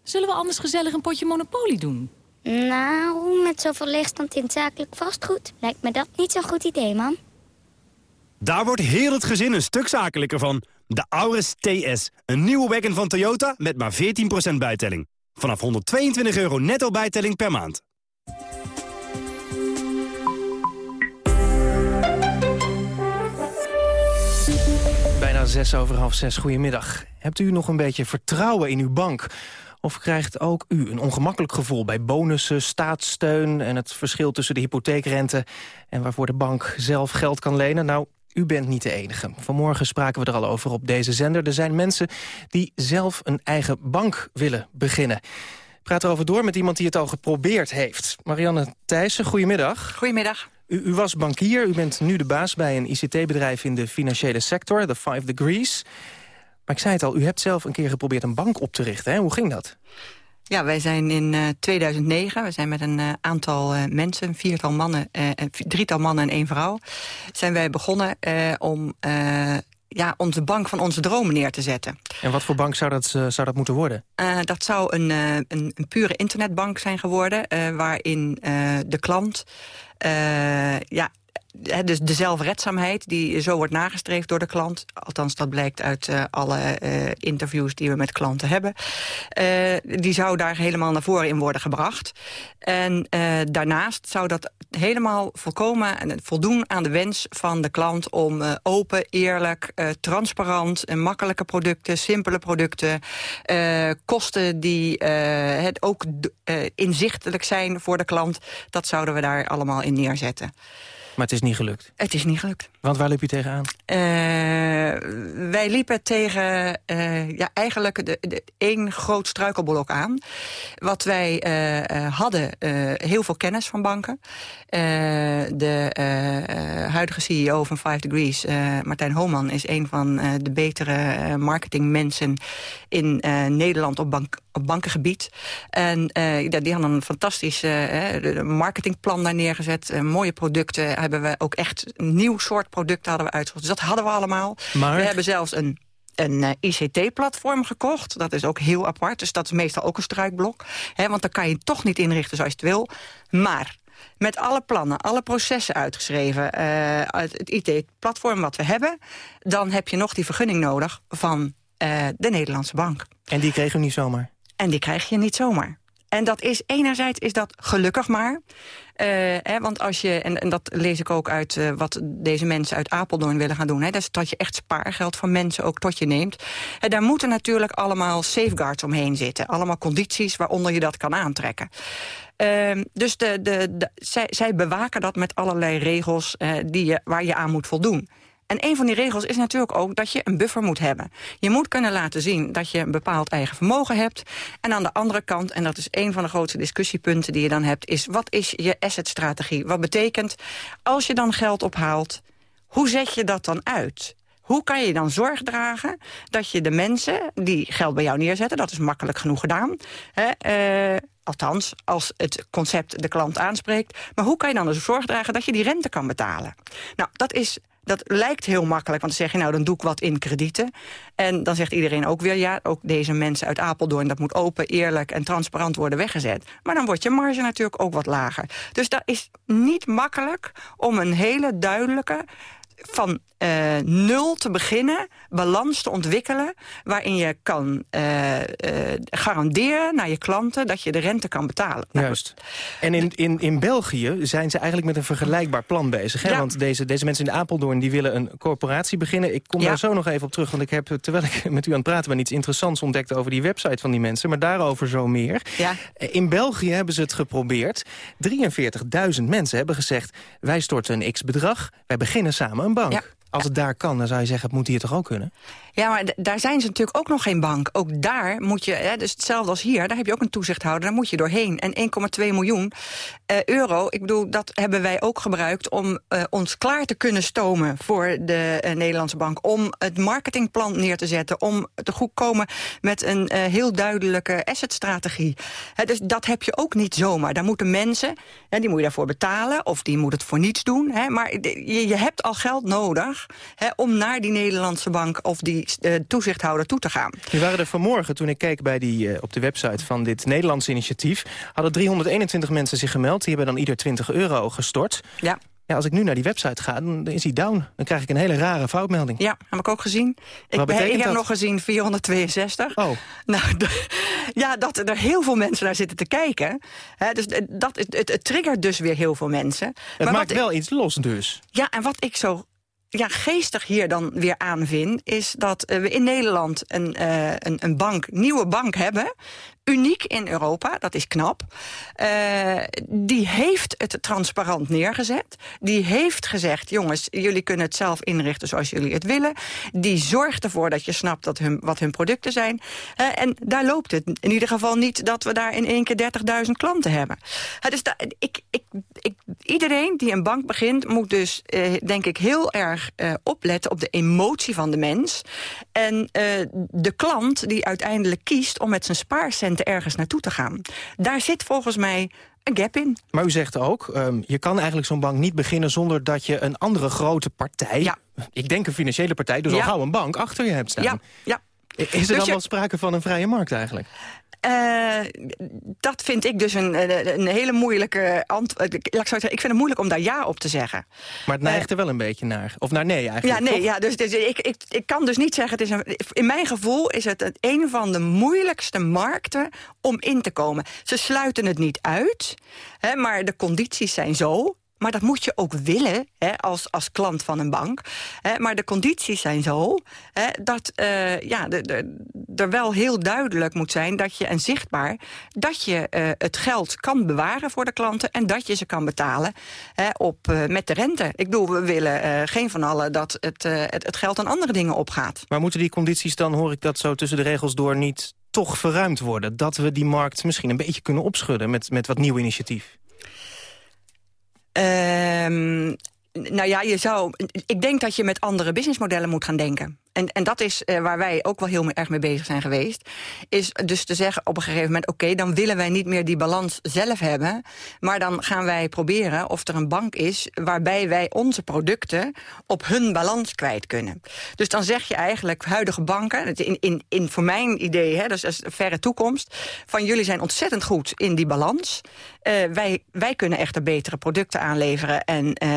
Zullen we anders gezellig een potje Monopoly doen? Nou, met zoveel leegstand in het zakelijk vastgoed... lijkt me dat niet zo'n goed idee, man. Daar wordt heel het gezin een stuk zakelijker van. De Auris TS, een nieuwe wagon van Toyota met maar 14% bijtelling. Vanaf 122 euro netto bijtelling per maand. Bijna zes over half zes, goedemiddag. Hebt u nog een beetje vertrouwen in uw bank? Of krijgt ook u een ongemakkelijk gevoel bij bonussen, staatssteun... en het verschil tussen de hypotheekrente en waarvoor de bank zelf geld kan lenen? Nou, u bent niet de enige. Vanmorgen spraken we er al over op deze zender. Er zijn mensen die zelf een eigen bank willen beginnen. Ik praat erover door met iemand die het al geprobeerd heeft. Marianne Thijssen, goedemiddag. Goedemiddag. U, u was bankier, u bent nu de baas bij een ICT-bedrijf in de financiële sector, de Five Degrees. Maar ik zei het al, u hebt zelf een keer geprobeerd een bank op te richten. Hè? Hoe ging dat? Ja, wij zijn in uh, 2009, we zijn met een uh, aantal uh, mensen, viertal mannen, en drietal mannen en één vrouw, zijn wij begonnen om ja, onze bank van onze dromen neer te zetten. En wat voor bank zou dat, zou dat moeten worden? dat zou een, een, een, pure internetbank zijn geworden, waarin de klant ja, dus de zelfredzaamheid die zo wordt nagestreefd door de klant. Althans, dat blijkt uit uh, alle uh, interviews die we met klanten hebben. Uh, die zou daar helemaal naar voren in worden gebracht. En daarnaast zou dat helemaal volkomen en voldoen aan de wens van de klant... om open, eerlijk, transparant en makkelijke producten, simpele producten... kosten die het ook inzichtelijk zijn voor de klant... dat zouden we daar allemaal in neerzetten. Maar het is niet gelukt? Het is niet gelukt. Want waar liep je tegenaan? Uh, wij liepen tegen uh, ja, eigenlijk de, één groot struikelblok aan. Wat wij uh, hadden, heel veel kennis van banken. de huidige CEO van Five Degrees, Martijn Homan... is een van de betere marketingmensen in Nederland op, bank, op bankengebied. En die hadden een fantastisch marketingplan daar neergezet. mooie producten hebben we ook echt een nieuw soort producten hadden we uitgezocht. Dus dat hadden we allemaal. Maar... We hebben zelfs een een uh, ICT-platform gekocht. Dat is ook heel apart, dus dat is meestal ook een struikblok. Hè, want dan kan je het toch niet inrichten zoals je het wil. Maar met alle plannen, alle processen uitgeschreven... Uh, het IT-platform wat we hebben... dan heb je nog die vergunning nodig van uh, de Nederlandse bank. En die kregen we niet zomaar? En die krijg je niet zomaar. En dat is enerzijds is dat gelukkig maar. Uh, hè, want als je, en, en, dat lees ik ook uit uh, wat deze mensen uit Apeldoorn willen gaan doen. Hè, dat je echt spaargeld van mensen ook tot je neemt. Daar moeten natuurlijk allemaal safeguards omheen zitten. Allemaal condities waaronder je dat kan aantrekken. Uh, dus de, de, zij, bewaken dat met allerlei regels uh, die je, waar je aan moet voldoen. En een van die regels is natuurlijk ook dat je een buffer moet hebben. Je moet kunnen laten zien dat je een bepaald eigen vermogen hebt. En aan de andere kant, en dat is een van de grootste discussiepunten die je dan hebt... is wat is je assetstrategie? Wat betekent, als je dan geld ophaalt, hoe zet je dat dan uit? Hoe kan je dan zorg dragen dat je de mensen die geld bij jou neerzetten... dat is makkelijk genoeg gedaan... Hè, uh, Althans, als het concept de klant aanspreekt. Maar hoe kan je dan dus zorg dragen dat je die rente kan betalen? Nou, dat is dat lijkt heel makkelijk, want dan zeg je nou, dan doe ik wat in kredieten. En dan zegt iedereen ook weer, ja, ook deze mensen uit Apeldoorn... dat moet open, eerlijk en transparant worden weggezet. Maar dan wordt je marge natuurlijk ook wat lager. Dus dat is niet makkelijk om een hele duidelijke van eh, nul te beginnen, balans te ontwikkelen... waarin je kan eh, eh, garanderen naar je klanten dat je de rente kan betalen. Nou, Juist. En in, in, in België zijn ze eigenlijk met een vergelijkbaar plan bezig. Hè? Ja. Want deze, deze mensen in Apeldoorn die willen een corporatie beginnen. Ik kom Ja. daar zo nog even op terug. Want ik heb, terwijl ik met u aan het praten ben... iets interessants ontdekt over die website van die mensen. Maar daarover zo meer. Ja. In België hebben ze het geprobeerd. 43.000 mensen hebben gezegd... wij storten een x-bedrag, wij beginnen samen een bank. Ja. Als het daar kan, dan zou je zeggen, het moet hier toch ook kunnen? Ja, maar daar zijn ze natuurlijk ook nog geen bank. Ook daar moet je, hè, dus hetzelfde als hier, daar heb je ook een toezichthouder, daar moet je doorheen. En 1,2 miljoen eh, euro, ik bedoel, dat hebben wij ook gebruikt om eh, ons klaar te kunnen stomen voor de eh, Nederlandse bank. Om het marketingplan neer te zetten, om te goed komen met een heel duidelijke assetstrategie. Hè, dus dat heb je ook niet zomaar. Daar moeten mensen, hè, die moet je daarvoor betalen, of die moet het voor niets doen. Hè, maar je, je hebt al geld nodig hè, om naar die Nederlandse bank of die eh, toezichthouder toe te gaan. Nu waren er vanmorgen, toen ik keek bij die, eh, op de website van dit Nederlandse initiatief... hadden 321 mensen zich gemeld. Die hebben dan ieder 20 euro gestort. Ja. Ja, als ik nu naar die website ga, dan is die down. Dan krijg ik een hele rare foutmelding. Ja, heb ik ook gezien. Ik, Wat ben- betekent ik heb dat? nog gezien 462. Oh. Nou, ja, dat er heel veel mensen naar zitten te kijken. Dus eh, dat, het, het, het triggert dus weer heel veel mensen. Het Maar maakt wat wel iets los dus. Ja, en wat ik zo ja, geestig hier dan weer aan vind... is dat eh, we in Nederland een, eh, een, een bank, nieuwe bank hebben... uniek in Europa, dat is knap. Eh, die heeft het transparant neergezet. Die heeft gezegd, jongens, jullie kunnen het zelf inrichten zoals jullie het willen. Die zorgt ervoor dat je snapt hun, wat hun producten zijn. Eh, en daar loopt het in ieder geval niet dat we daar in één keer 30.000 klanten hebben. Dus ik, ik, ik, iedereen die een bank begint moet dus, eh, denk ik, heel erg opletten op de emotie van de mens. En de klant die uiteindelijk kiest om met zijn spaarcenten ergens naartoe te gaan. Daar zit volgens mij een gap in. Maar u zegt ook, ehm, je kan eigenlijk zo'n bank niet beginnen... zonder dat je een andere grote partij, ik denk een financiële partij... dus al Ja. gauw een bank, achter je hebt staan. Ja, ja. Is er Dus dan je- wel sprake van een vrije markt eigenlijk? Eh, dat vind ik dus een, een, hele moeilijke antwoord. Laat ik ik vind het moeilijk om daar ja op te zeggen. Maar het neigt er wel een beetje naar. Of naar nee eigenlijk, Ja, nee, ja, dus, dus ik, ik, ik kan dus niet zeggen... Het is een, in mijn gevoel is het het een van de moeilijkste markten om in te komen. Ze sluiten het niet uit, hè, maar de condities zijn zo... Maar dat moet je ook willen hè, als, als klant van een bank. Hè, maar de condities zijn zo hè, dat eh, ja, er wel heel duidelijk moet zijn dat je en zichtbaar dat je eh, het geld kan bewaren voor de klanten en dat je ze kan betalen op, eh, met de rente. Ik bedoel, we willen geen van allen dat het, het, het geld aan andere dingen opgaat. Maar moeten die condities dan, hoor ik dat zo tussen de regels door... niet toch verruimd worden? Dat we die markt misschien een beetje kunnen opschudden... met, met wat nieuw initiatief? Ehm, nou ja, je zou. Ik denk dat je met andere businessmodellen moet gaan denken. En, en dat is eh, waar wij ook wel heel erg mee bezig zijn geweest. Is dus te zeggen op een gegeven moment... oké, dan willen wij niet meer die balans zelf hebben... maar dan gaan wij proberen of er een bank is... waarbij wij onze producten op hun balans kwijt kunnen. Dus dan zeg je eigenlijk, huidige banken... in, in, voor mijn idee, hè, dat is verre toekomst... van jullie zijn ontzettend goed in die balans. Eh, wij, wij kunnen echter betere producten aanleveren... en eh,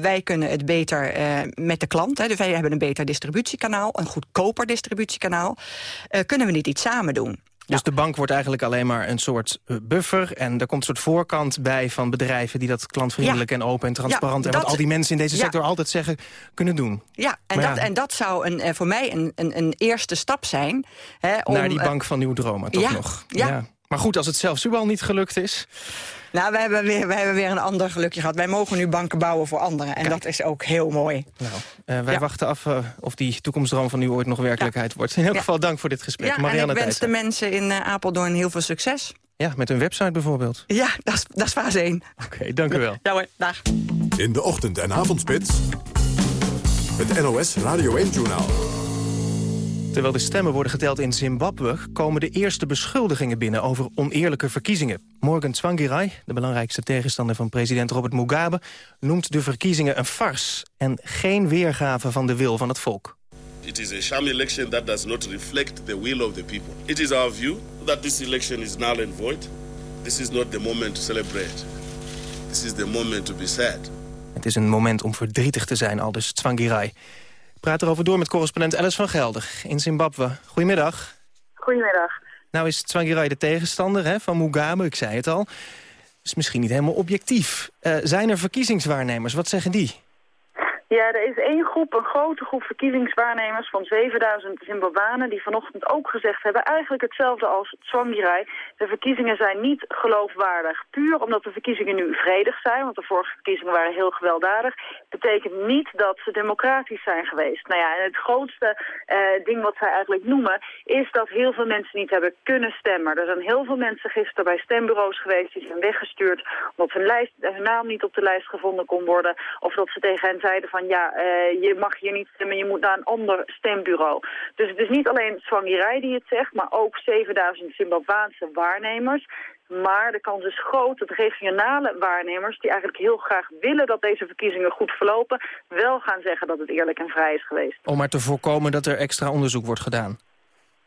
wij kunnen het beter met de klant... Hè, dus wij hebben een beter distributiekanaal, een goedkoper distributiekanaal. Eh, kunnen we niet iets samen doen? Dus de bank wordt eigenlijk alleen maar een soort eh, buffer... en er komt een soort voorkant bij van bedrijven... die dat klantvriendelijk Ja. en open en transparant... Ja, en wat al die mensen in deze sector altijd zeggen, kunnen doen. Ja, en, Maar dat, en dat zou een, eh, voor mij een, een, een eerste stap zijn. Hè, om, Naar die bank van nieuwe dromen, toch nog? ja. Maar goed, als het zelfs u al niet gelukt is... Nou, we hebben, weer, we hebben weer een ander gelukje gehad. Wij mogen nu banken bouwen voor anderen. En dat is ook heel mooi. Nou, eh, wij Ja. wachten af eh, of die toekomstdroom van u ooit nog werkelijkheid wordt. In elk Ja. geval dank voor dit gesprek. Ja, en Marianne ik wens de mensen in eh, Apeldoorn heel veel succes. Ja, met een website bijvoorbeeld. Ja, dat is, dat is fase 1. Oké, dank u wel. Ja hoor, dag. In de ochtend- en avondspits. Het NOS Radio 1-journaal. Terwijl de stemmen worden geteld in Zimbabwe... komen de eerste beschuldigingen binnen over oneerlijke verkiezingen. Morgan Tsvangirai, de belangrijkste tegenstander van president Robert Mugabe... noemt de verkiezingen een farce en geen weergave van de wil van het volk. It is a sham election that does not reflect the will of the people. It is our view that this election is null and void. This is not the moment to celebrate. This is the moment to be sad. Het is een moment om verdrietig te zijn, al dus Tsvangirai. Praat erover door met correspondent Alice van Gelder in Zimbabwe. Goedemiddag. Goedemiddag. Nou is Tsvangirai de tegenstander hè, van Mugabe, ik zei het al. is misschien niet helemaal objectief. Uh, zijn er verkiezingswaarnemers? Wat zeggen die? Ja, er is één groep, een grote groep verkiezingswaarnemers van 7000 Zimbabwanen... die vanochtend ook gezegd hebben eigenlijk hetzelfde als Tsvangirai. De verkiezingen zijn niet geloofwaardig. Puur omdat de verkiezingen nu vredig zijn, want de vorige verkiezingen waren heel gewelddadig... betekent niet dat ze democratisch zijn geweest. Nou ja, en het grootste eh, ding wat zij eigenlijk noemen... is dat heel veel mensen niet hebben kunnen stemmen. Er zijn heel veel mensen gisteren bij stembureaus geweest... die zijn weggestuurd omdat hun, lijst, hun naam niet op de lijst gevonden kon worden... of dat ze tegen hen zeiden van ja, uh, je mag hier niet stemmen, je moet naar een ander stembureau. Dus het is niet alleen Swangirij die het zegt, maar ook 7000 Zimbabwaanse waarnemers. Maar de kans is groot dat regionale waarnemers... die eigenlijk heel graag willen dat deze verkiezingen goed verlopen... wel gaan zeggen dat het eerlijk en vrij is geweest. Om maar te voorkomen dat er extra onderzoek wordt gedaan.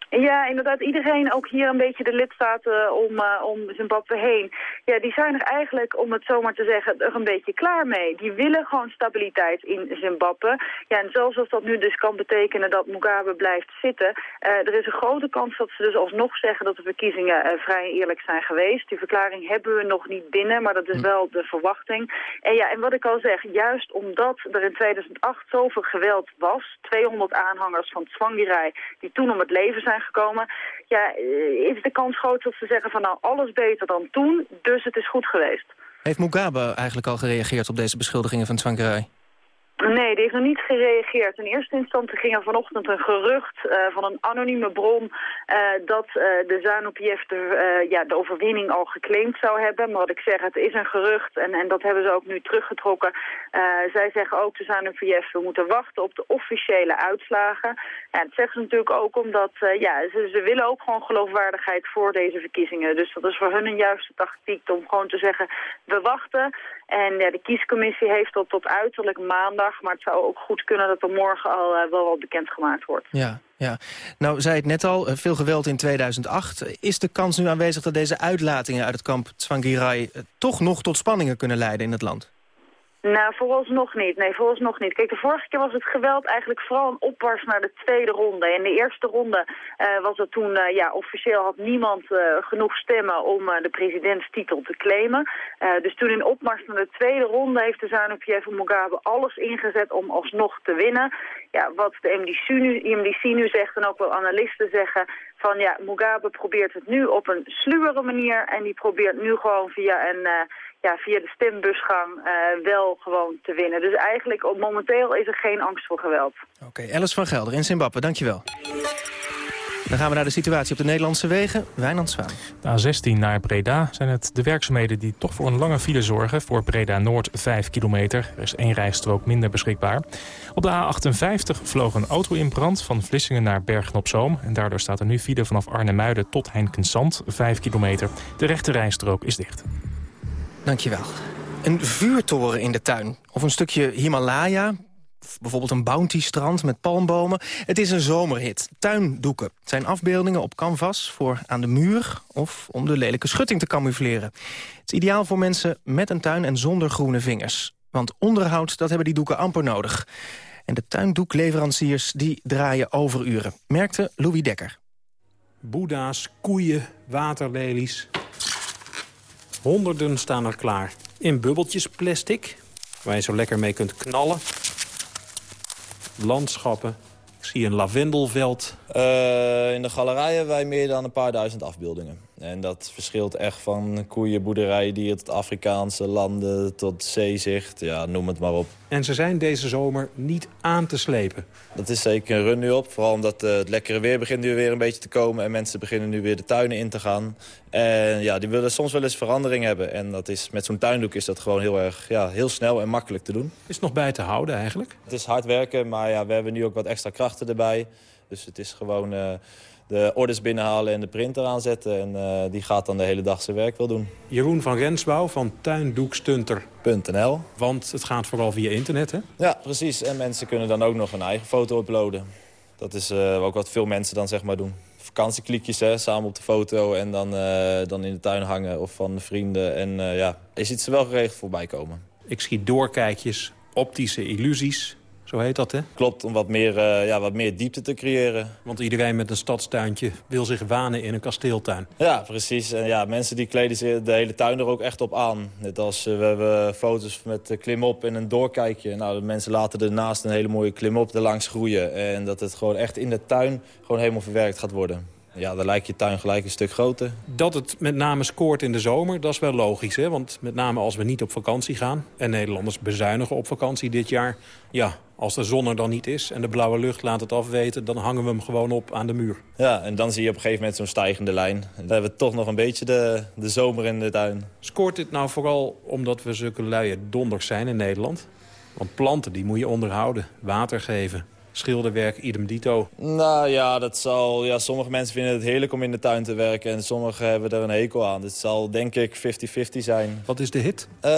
Ja, inderdaad. Iedereen, ook hier een beetje de lidstaten om, uh, om Zimbabwe heen... ja, die zijn er eigenlijk, om het zomaar te zeggen, er een beetje klaar mee. Die willen gewoon stabiliteit in Zimbabwe. Ja, en zelfs als dat nu dus kan betekenen dat Mugabe blijft zitten... Uh, er is een grote kans dat ze dus alsnog zeggen dat de verkiezingen uh, vrij en eerlijk zijn geweest. Die verklaring hebben we nog niet binnen, maar dat is hm. wel de verwachting. En ja, en wat ik al zeg, juist omdat er in 2008 zoveel geweld was... 200 aanhangers van Tsvangirai die toen om het leven zijn gekomen... ja, eh, is de kans groot dat ze zeggen van nou alles beter dan toen, dus het is goed geweest. Heeft Mugabe eigenlijk al gereageerd op deze beschuldigingen van Tsvangirai? Nee, die heeft nog niet gereageerd. In eerste instantie ging er vanochtend een gerucht uh, van een anonieme bron... Uh, dat uh, de ZANU-PF de, ja, de overwinning al geclaimd zou hebben. Maar wat ik zeg, het is een gerucht en, en dat hebben ze ook nu teruggetrokken. zij zeggen ook, de ZANU-PF, we moeten wachten op de officiële uitslagen. Ja, dat zeggen ze natuurlijk ook omdat ja, ze, ze willen ook gewoon geloofwaardigheid voor deze verkiezingen. Dus dat is voor hun een juiste tactiek om gewoon te zeggen, we wachten... En ja, de kiescommissie heeft tot, tot uiterlijk maandag. Maar het zou ook goed kunnen dat er morgen al uh, wel wat bekendgemaakt wordt. Ja, ja. Nou, zei het net al, eh, veel geweld in 2008. Is de kans nu aanwezig dat deze uitlatingen uit het kamp Tsvangirai... Uh, toch nog tot spanningen kunnen leiden in het land? Nou, vooralsnog niet. Nee, vooralsnog niet. Kijk, de vorige keer was het geweld eigenlijk vooral een opwars naar de tweede ronde. In de eerste ronde uh, was het toen, uh, ja, officieel had niemand uh, genoeg stemmen om de presidentstitel te claimen. dus toen in opmars naar de tweede ronde heeft de ZANU-PF Mugabe alles ingezet om alsnog te winnen. Ja, wat de MDC nu, nu zegt en ook wel analisten zeggen, van ja, Mugabe probeert het nu op een sluwere manier en die probeert nu gewoon via een ja, via de stembusgang uh, wel gewoon te winnen. Dus eigenlijk momenteel is er geen angst voor geweld. Oké, okay, Alice van Gelder in Zimbabwe, dankjewel. Dan gaan we naar de situatie op de Nederlandse wegen. Wijnand Zwaan. De A16 naar Breda zijn het de werkzaamheden die toch voor een lange file zorgen. Voor Breda Noord 5 kilometer. Er is één rijstrook minder beschikbaar. Op de A58 vloog een auto in brand van Vlissingen naar Bergen op Zoom. En daardoor staat er nu file vanaf Arnhemuiden tot Heinkensand 5 kilometer. De rechte rijstrook is dicht. Dankjewel. Een vuurtoren in de tuin. Of een stukje Himalaya. Bijvoorbeeld een bounty-strand met palmbomen. Het is een zomerhit. Tuindoeken. Het zijn afbeeldingen op canvas voor aan de muur... of om de lelijke schutting te camoufleren. Het is ideaal voor mensen met een tuin en zonder groene vingers. Want onderhoud, dat hebben die doeken amper nodig. En de tuindoekleveranciers die draaien overuren. Merkte Louis Dekker. Boeddha's, koeien, waterlelies, Honderden staan er klaar. In bubbeltjes plastic, waar je zo lekker mee kunt knallen. Landschappen. Ik zie een lavendelveld. Uh, in de galerij hebben wij meer dan een paar duizend afbeeldingen. En dat verschilt echt van koeienboerderijen, die tot Afrikaanse landen, tot zeezicht, ja, noem het maar op. En ze zijn deze zomer niet aan te slepen. Dat is zeker een run nu op, vooral omdat uh, het lekkere weer begint nu weer een beetje te komen... en mensen beginnen nu weer de tuinen in te gaan. En ja, die willen soms wel eens verandering hebben. En dat is, met zo'n tuindoek is dat gewoon heel erg ja, heel snel en makkelijk te doen. Is het nog bij te houden eigenlijk? Het is hard werken, maar ja, we hebben nu ook wat extra krachten erbij. Dus het is gewoon... Uh, de orders binnenhalen en de printer aanzetten. En uh, die gaat dan de hele dag zijn werk wel doen. Jeroen van Rensbouw van tuindoekstunter.nl. Want het gaat vooral via internet, hè? Ja, precies. En mensen kunnen dan ook nog een eigen foto uploaden. Dat is uh, ook wat veel mensen dan zeg maar doen. Vakantieklikjes, hè, samen op de foto en dan, uh, dan in de tuin hangen of van vrienden. En ja, je ziet ze wel geregeld voorbij komen. Ik schiet doorkijkjes, optische illusies. Zo heet dat, hè? Klopt, om wat meer, uh, ja, wat meer diepte te creëren. Want iedereen met een stadstuintje wil zich wanen in een kasteeltuin. Ja, precies. En ja, mensen die kleden de hele tuin er ook echt op aan. Net als uh, we hebben foto's met klimop en een doorkijkje. Nou, de mensen laten ernaast een hele mooie klimop erlangs groeien. En dat het gewoon echt in de tuin gewoon helemaal verwerkt gaat worden. Ja, dan lijkt je tuin gelijk een stuk groter. Dat het met name scoort in de zomer, dat is wel logisch. Hè? Want met name als we niet op vakantie gaan... en Nederlanders bezuinigen op vakantie dit jaar... ja, als de zon er dan niet is en de blauwe lucht laat het afweten... dan hangen we hem gewoon op aan de muur. Ja, en dan zie je op een gegeven moment zo'n stijgende lijn. Dan hebben we toch nog een beetje de, de zomer in de tuin. Scoort dit nou vooral omdat we zulke luie donders zijn in Nederland? Want planten die moet je onderhouden, water geven schilderwerk idem dito? Nou ja, dat zal, ja, sommige mensen vinden het heerlijk om in de tuin te werken... en sommigen hebben er een hekel aan. Het zal denk ik 50-50 zijn. Wat is de hit? Uh,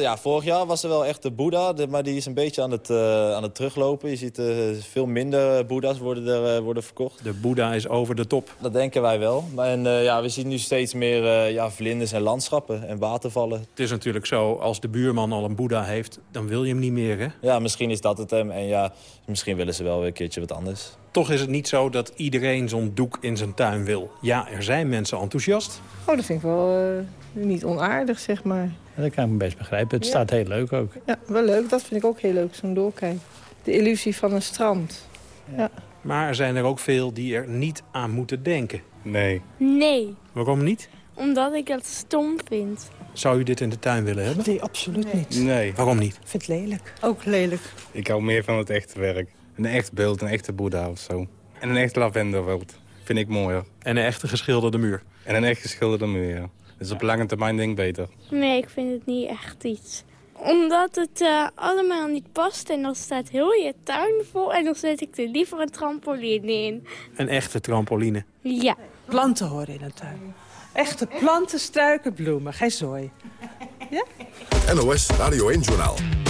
ja, vorig jaar was er wel echt de Boeddha, maar die is een beetje aan het, uh, aan het teruglopen. Je ziet uh, veel minder Boeddha's worden er worden verkocht. De Boeddha is over de top. Dat denken wij wel. En ja, we zien nu steeds meer ja, vlinders en landschappen en watervallen. Het is natuurlijk zo, als de buurman al een Boeddha heeft, dan wil je hem niet meer, hè? Ja, misschien is dat het hem. En ja, misschien willen ze wel weer een keertje wat anders. Toch is het niet zo dat iedereen zo'n doek in zijn tuin wil. Ja, er zijn mensen enthousiast. Oh, dat vind ik wel uh, niet onaardig, zeg maar. Ja, dat kan ik me best begrijpen. Het staat heel leuk ook. Ja, wel leuk. Dat vind ik ook heel leuk, zo'n doorkijk. De illusie van een strand. Ja. Maar er zijn er ook veel die er niet aan moeten denken. Nee. Nee. Waarom niet? Omdat ik het stom vind. Zou u dit in de tuin willen hebben? Nee, absoluut niet. Nee. Waarom niet? Ik vind het lelijk. Ook lelijk. Ik hou meer van het echte werk. Een echt beeld, een echte boeddha of zo. En een echt lavenderwoud. Vind ik mooier. En een echte geschilderde muur. En een echt geschilderde muur, ja. Dus op lange termijn denk ik beter. Nee, ik vind het niet echt iets. Omdat het uh, allemaal niet past en dan staat heel je tuin vol... en dan zet ik er liever een trampoline in. Een echte trampoline? Ja. Planten horen in een tuin. Echte planten, struiken, bloemen. Geen zooi. Ja? NOS Radio 1-journaal. It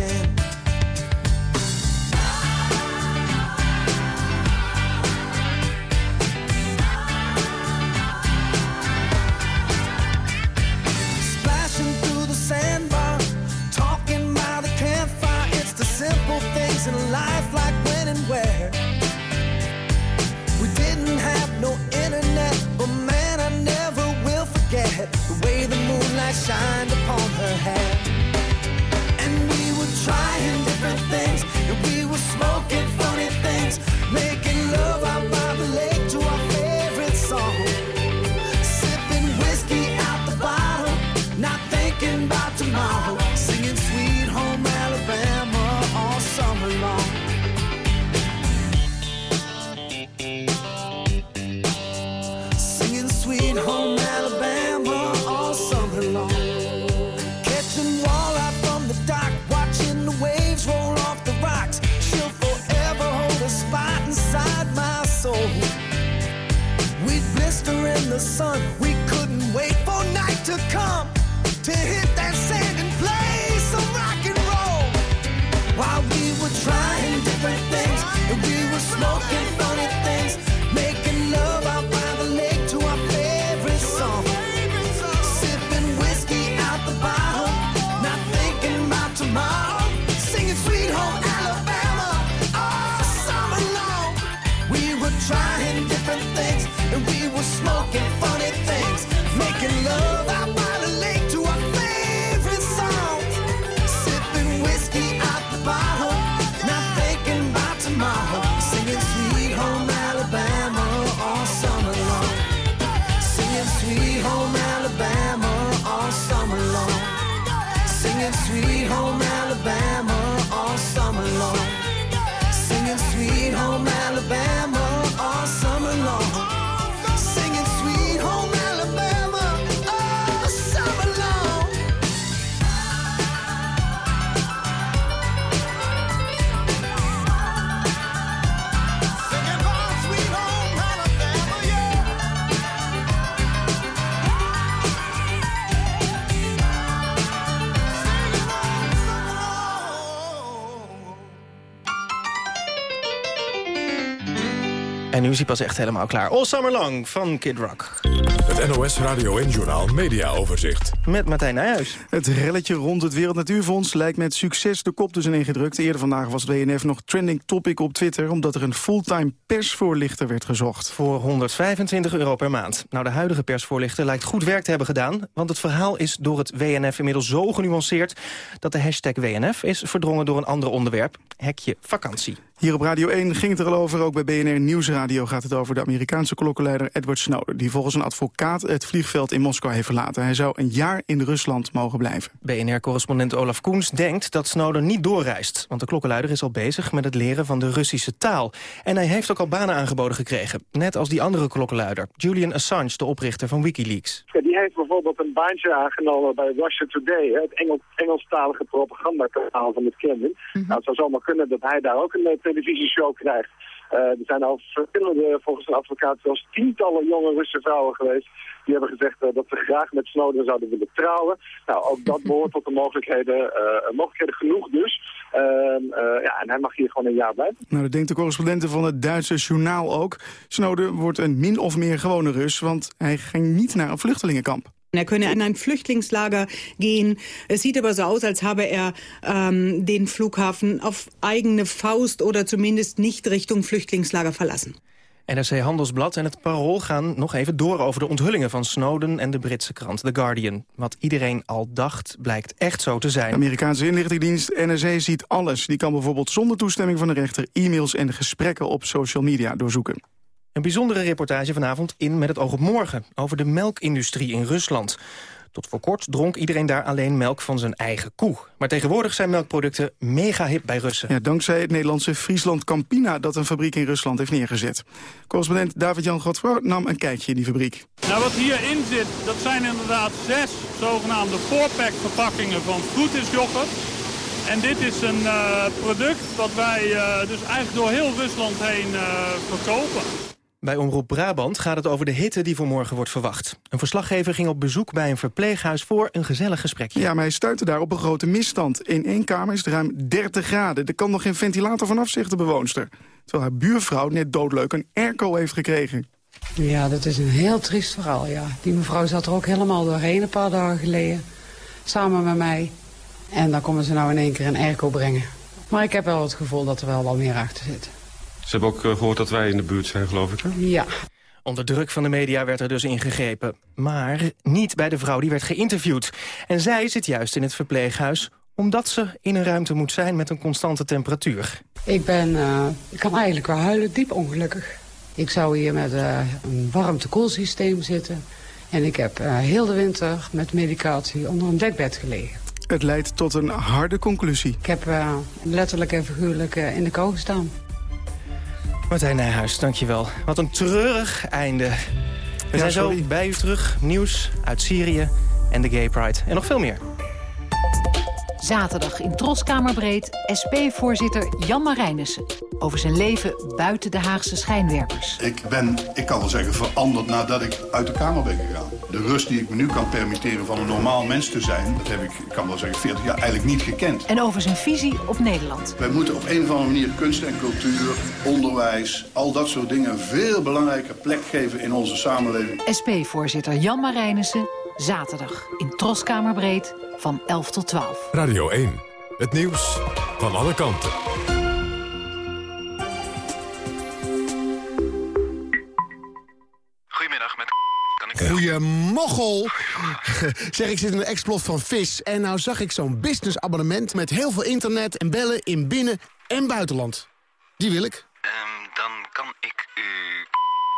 En nu is hij pas echt helemaal klaar. All Summer Long van Kid Rock. Het NOS Radio en Journaal Media Overzicht. Met Martijn Nijhuis. Het relletje rond het Wereld Natuurfonds lijkt met succes de kop dus ingedrukt. Eerder vandaag was het WNF nog trending topic op Twitter... omdat er een fulltime persvoorlichter werd gezocht. Voor 125 euro per maand. Nou, de huidige persvoorlichter lijkt goed werk te hebben gedaan... want het verhaal is door het WNF inmiddels zo genuanceerd... dat de hashtag WNF is verdrongen door een ander onderwerp. Hekje vakantie. Hier op Radio 1 ging het er al over. Ook bij BNR Nieuwsradio gaat het over de Amerikaanse klokkenleider Edward Snowden... die volgens een advocaat het vliegveld in Moskou heeft verlaten. Hij zou een jaar in Rusland mogen blijven. BNR-correspondent Olaf Koens denkt dat Snowden niet doorreist. Want de klokkenluider is al bezig met het leren van de Russische taal. En hij heeft ook al banen aangeboden gekregen. Net als die andere klokkenluider, Julian Assange, de oprichter van Wikileaks. Die heeft bijvoorbeeld een baantje aangenomen bij Russia Today... het Engels, Engelstalige propagandakanaal van het Kremlin. Nou, het zou zomaar kunnen dat hij daar ook een eh, televisieshow krijgt. Uh, er zijn al verschillende, volgens een advocaat, zelfs tientallen jonge Russische vrouwen geweest. Die hebben gezegd uh, dat ze graag met Snowden zouden willen trouwen. Nou, ook dat behoort tot de mogelijkheden, uh, mogelijkheden genoeg dus. Ehm, ja, en hij mag hier gewoon een jaar blijven. Nou, dat denkt de correspondenten van het Duitse journaal ook. Snowden wordt een min of meer gewone Rus, want hij ging niet naar een vluchtelingenkamp. Er könne in ein Flüchtlingslager gehen. Es sieht aber so aus, als habe er ähm, den Flughafen auf eigene Faust oder zumindest nicht Richtung Flüchtlingslager verlassen. NRC Handelsblad en het Parool gaan nog even door over de onthullingen van Snowden en de Britse krant The Guardian. Wat iedereen al dacht, blijkt echt zo te zijn. De Amerikaanse inlichtingendienst NRC ziet alles. Die kan bijvoorbeeld zonder toestemming van de rechter e-mails en gesprekken op social media doorzoeken. Een bijzondere reportage vanavond in Met het oog op morgen... over de melkindustrie in Rusland. Tot voor kort dronk iedereen daar alleen melk van zijn eigen koe. Maar tegenwoordig zijn melkproducten mega hip bij Russen. Ja, dankzij het Nederlandse Friesland Campina... dat een fabriek in Rusland heeft neergezet. Correspondent David-Jan Godfroy nam een kijkje in die fabriek. Nou, wat hierin zit, dat zijn inderdaad zes zogenaamde voorpack verpakkingen van yoghurt. En dit is een uh, product wat wij uh, dus eigenlijk door heel Rusland heen uh, verkopen. Bij Omroep Brabant gaat het over de hitte die voor morgen wordt verwacht. Een verslaggever ging op bezoek bij een verpleeghuis voor een gezellig gesprekje. Ja, maar hij stuitte daar op een grote misstand. In één kamer is het ruim 30 graden. Er kan nog geen ventilator vanaf, zegt de bewoonster. Terwijl haar buurvrouw net doodleuk een airco heeft gekregen. Ja, dat is een heel triest verhaal, ja. Die mevrouw zat er ook helemaal doorheen een paar dagen geleden. Samen met mij. En dan komen ze nou in één keer een airco brengen. Maar ik heb wel het gevoel dat er wel wat meer achter zit. Ze hebben ook gehoord dat wij in de buurt zijn, geloof ik, hè? Ja. Onder druk van de media werd er dus ingegrepen. Maar niet bij de vrouw die werd geïnterviewd. En zij zit juist in het verpleeghuis omdat ze in een ruimte moet zijn met een constante temperatuur. Ik ben, uh, ik kan eigenlijk wel huilen, diep ongelukkig. Ik zou hier met uh, een warmte-koelsysteem zitten. En ik heb uh, heel de winter met medicatie onder een dekbed gelegen. Het leidt tot een harde conclusie. Ik heb letterlijk en figuurlijk in de kou gestaan. Martijn Nijhuis, dankjewel. Wat een treurig einde. We zijn zo bij u terug. Nieuws uit Syrië en de Gay Pride. En nog veel meer. Zaterdag in Troskamerbreed SP-voorzitter Jan Marijnissen... over zijn leven buiten de Haagse schijnwerpers. Ik ben, ik kan wel zeggen, veranderd nadat ik uit de Kamer ben gegaan. De rust die ik me nu kan permitteren van een normaal mens te zijn... dat heb ik, ik kan wel zeggen, 40 jaar eigenlijk niet gekend. En over zijn visie op Nederland. Wij moeten op een of andere manier kunst en cultuur, onderwijs... al dat soort dingen een veel belangrijker plek geven in onze samenleving. SP-voorzitter Jan Marijnissen, zaterdag in Troskamerbreed van 11 tot 12. Radio 1, het nieuws van alle kanten. Goedemiddag, met kan ik... Goeiemoggel! zeg, ik zit in een explot van vis en nou zag ik zo'n businessabonnement... met heel veel internet en bellen in binnen- en buitenland. Die wil ik. Um, dan kan ik u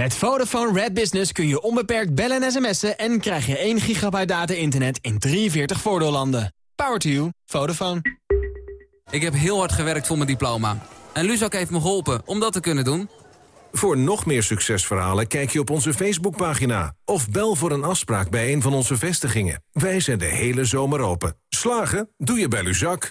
Met Vodafone Red Business kun je onbeperkt bellen en sms'en... en krijg je 1 gigabyte data-internet in 43 voordeellanden. Power to you. Vodafone. Ik heb heel hard gewerkt voor mijn diploma. En Luzak heeft me geholpen om dat te kunnen doen. Voor nog meer succesverhalen kijk je op onze Facebookpagina... of bel voor een afspraak bij een van onze vestigingen. Wij zijn de hele zomer open. Slagen? Doe je bij Luzak.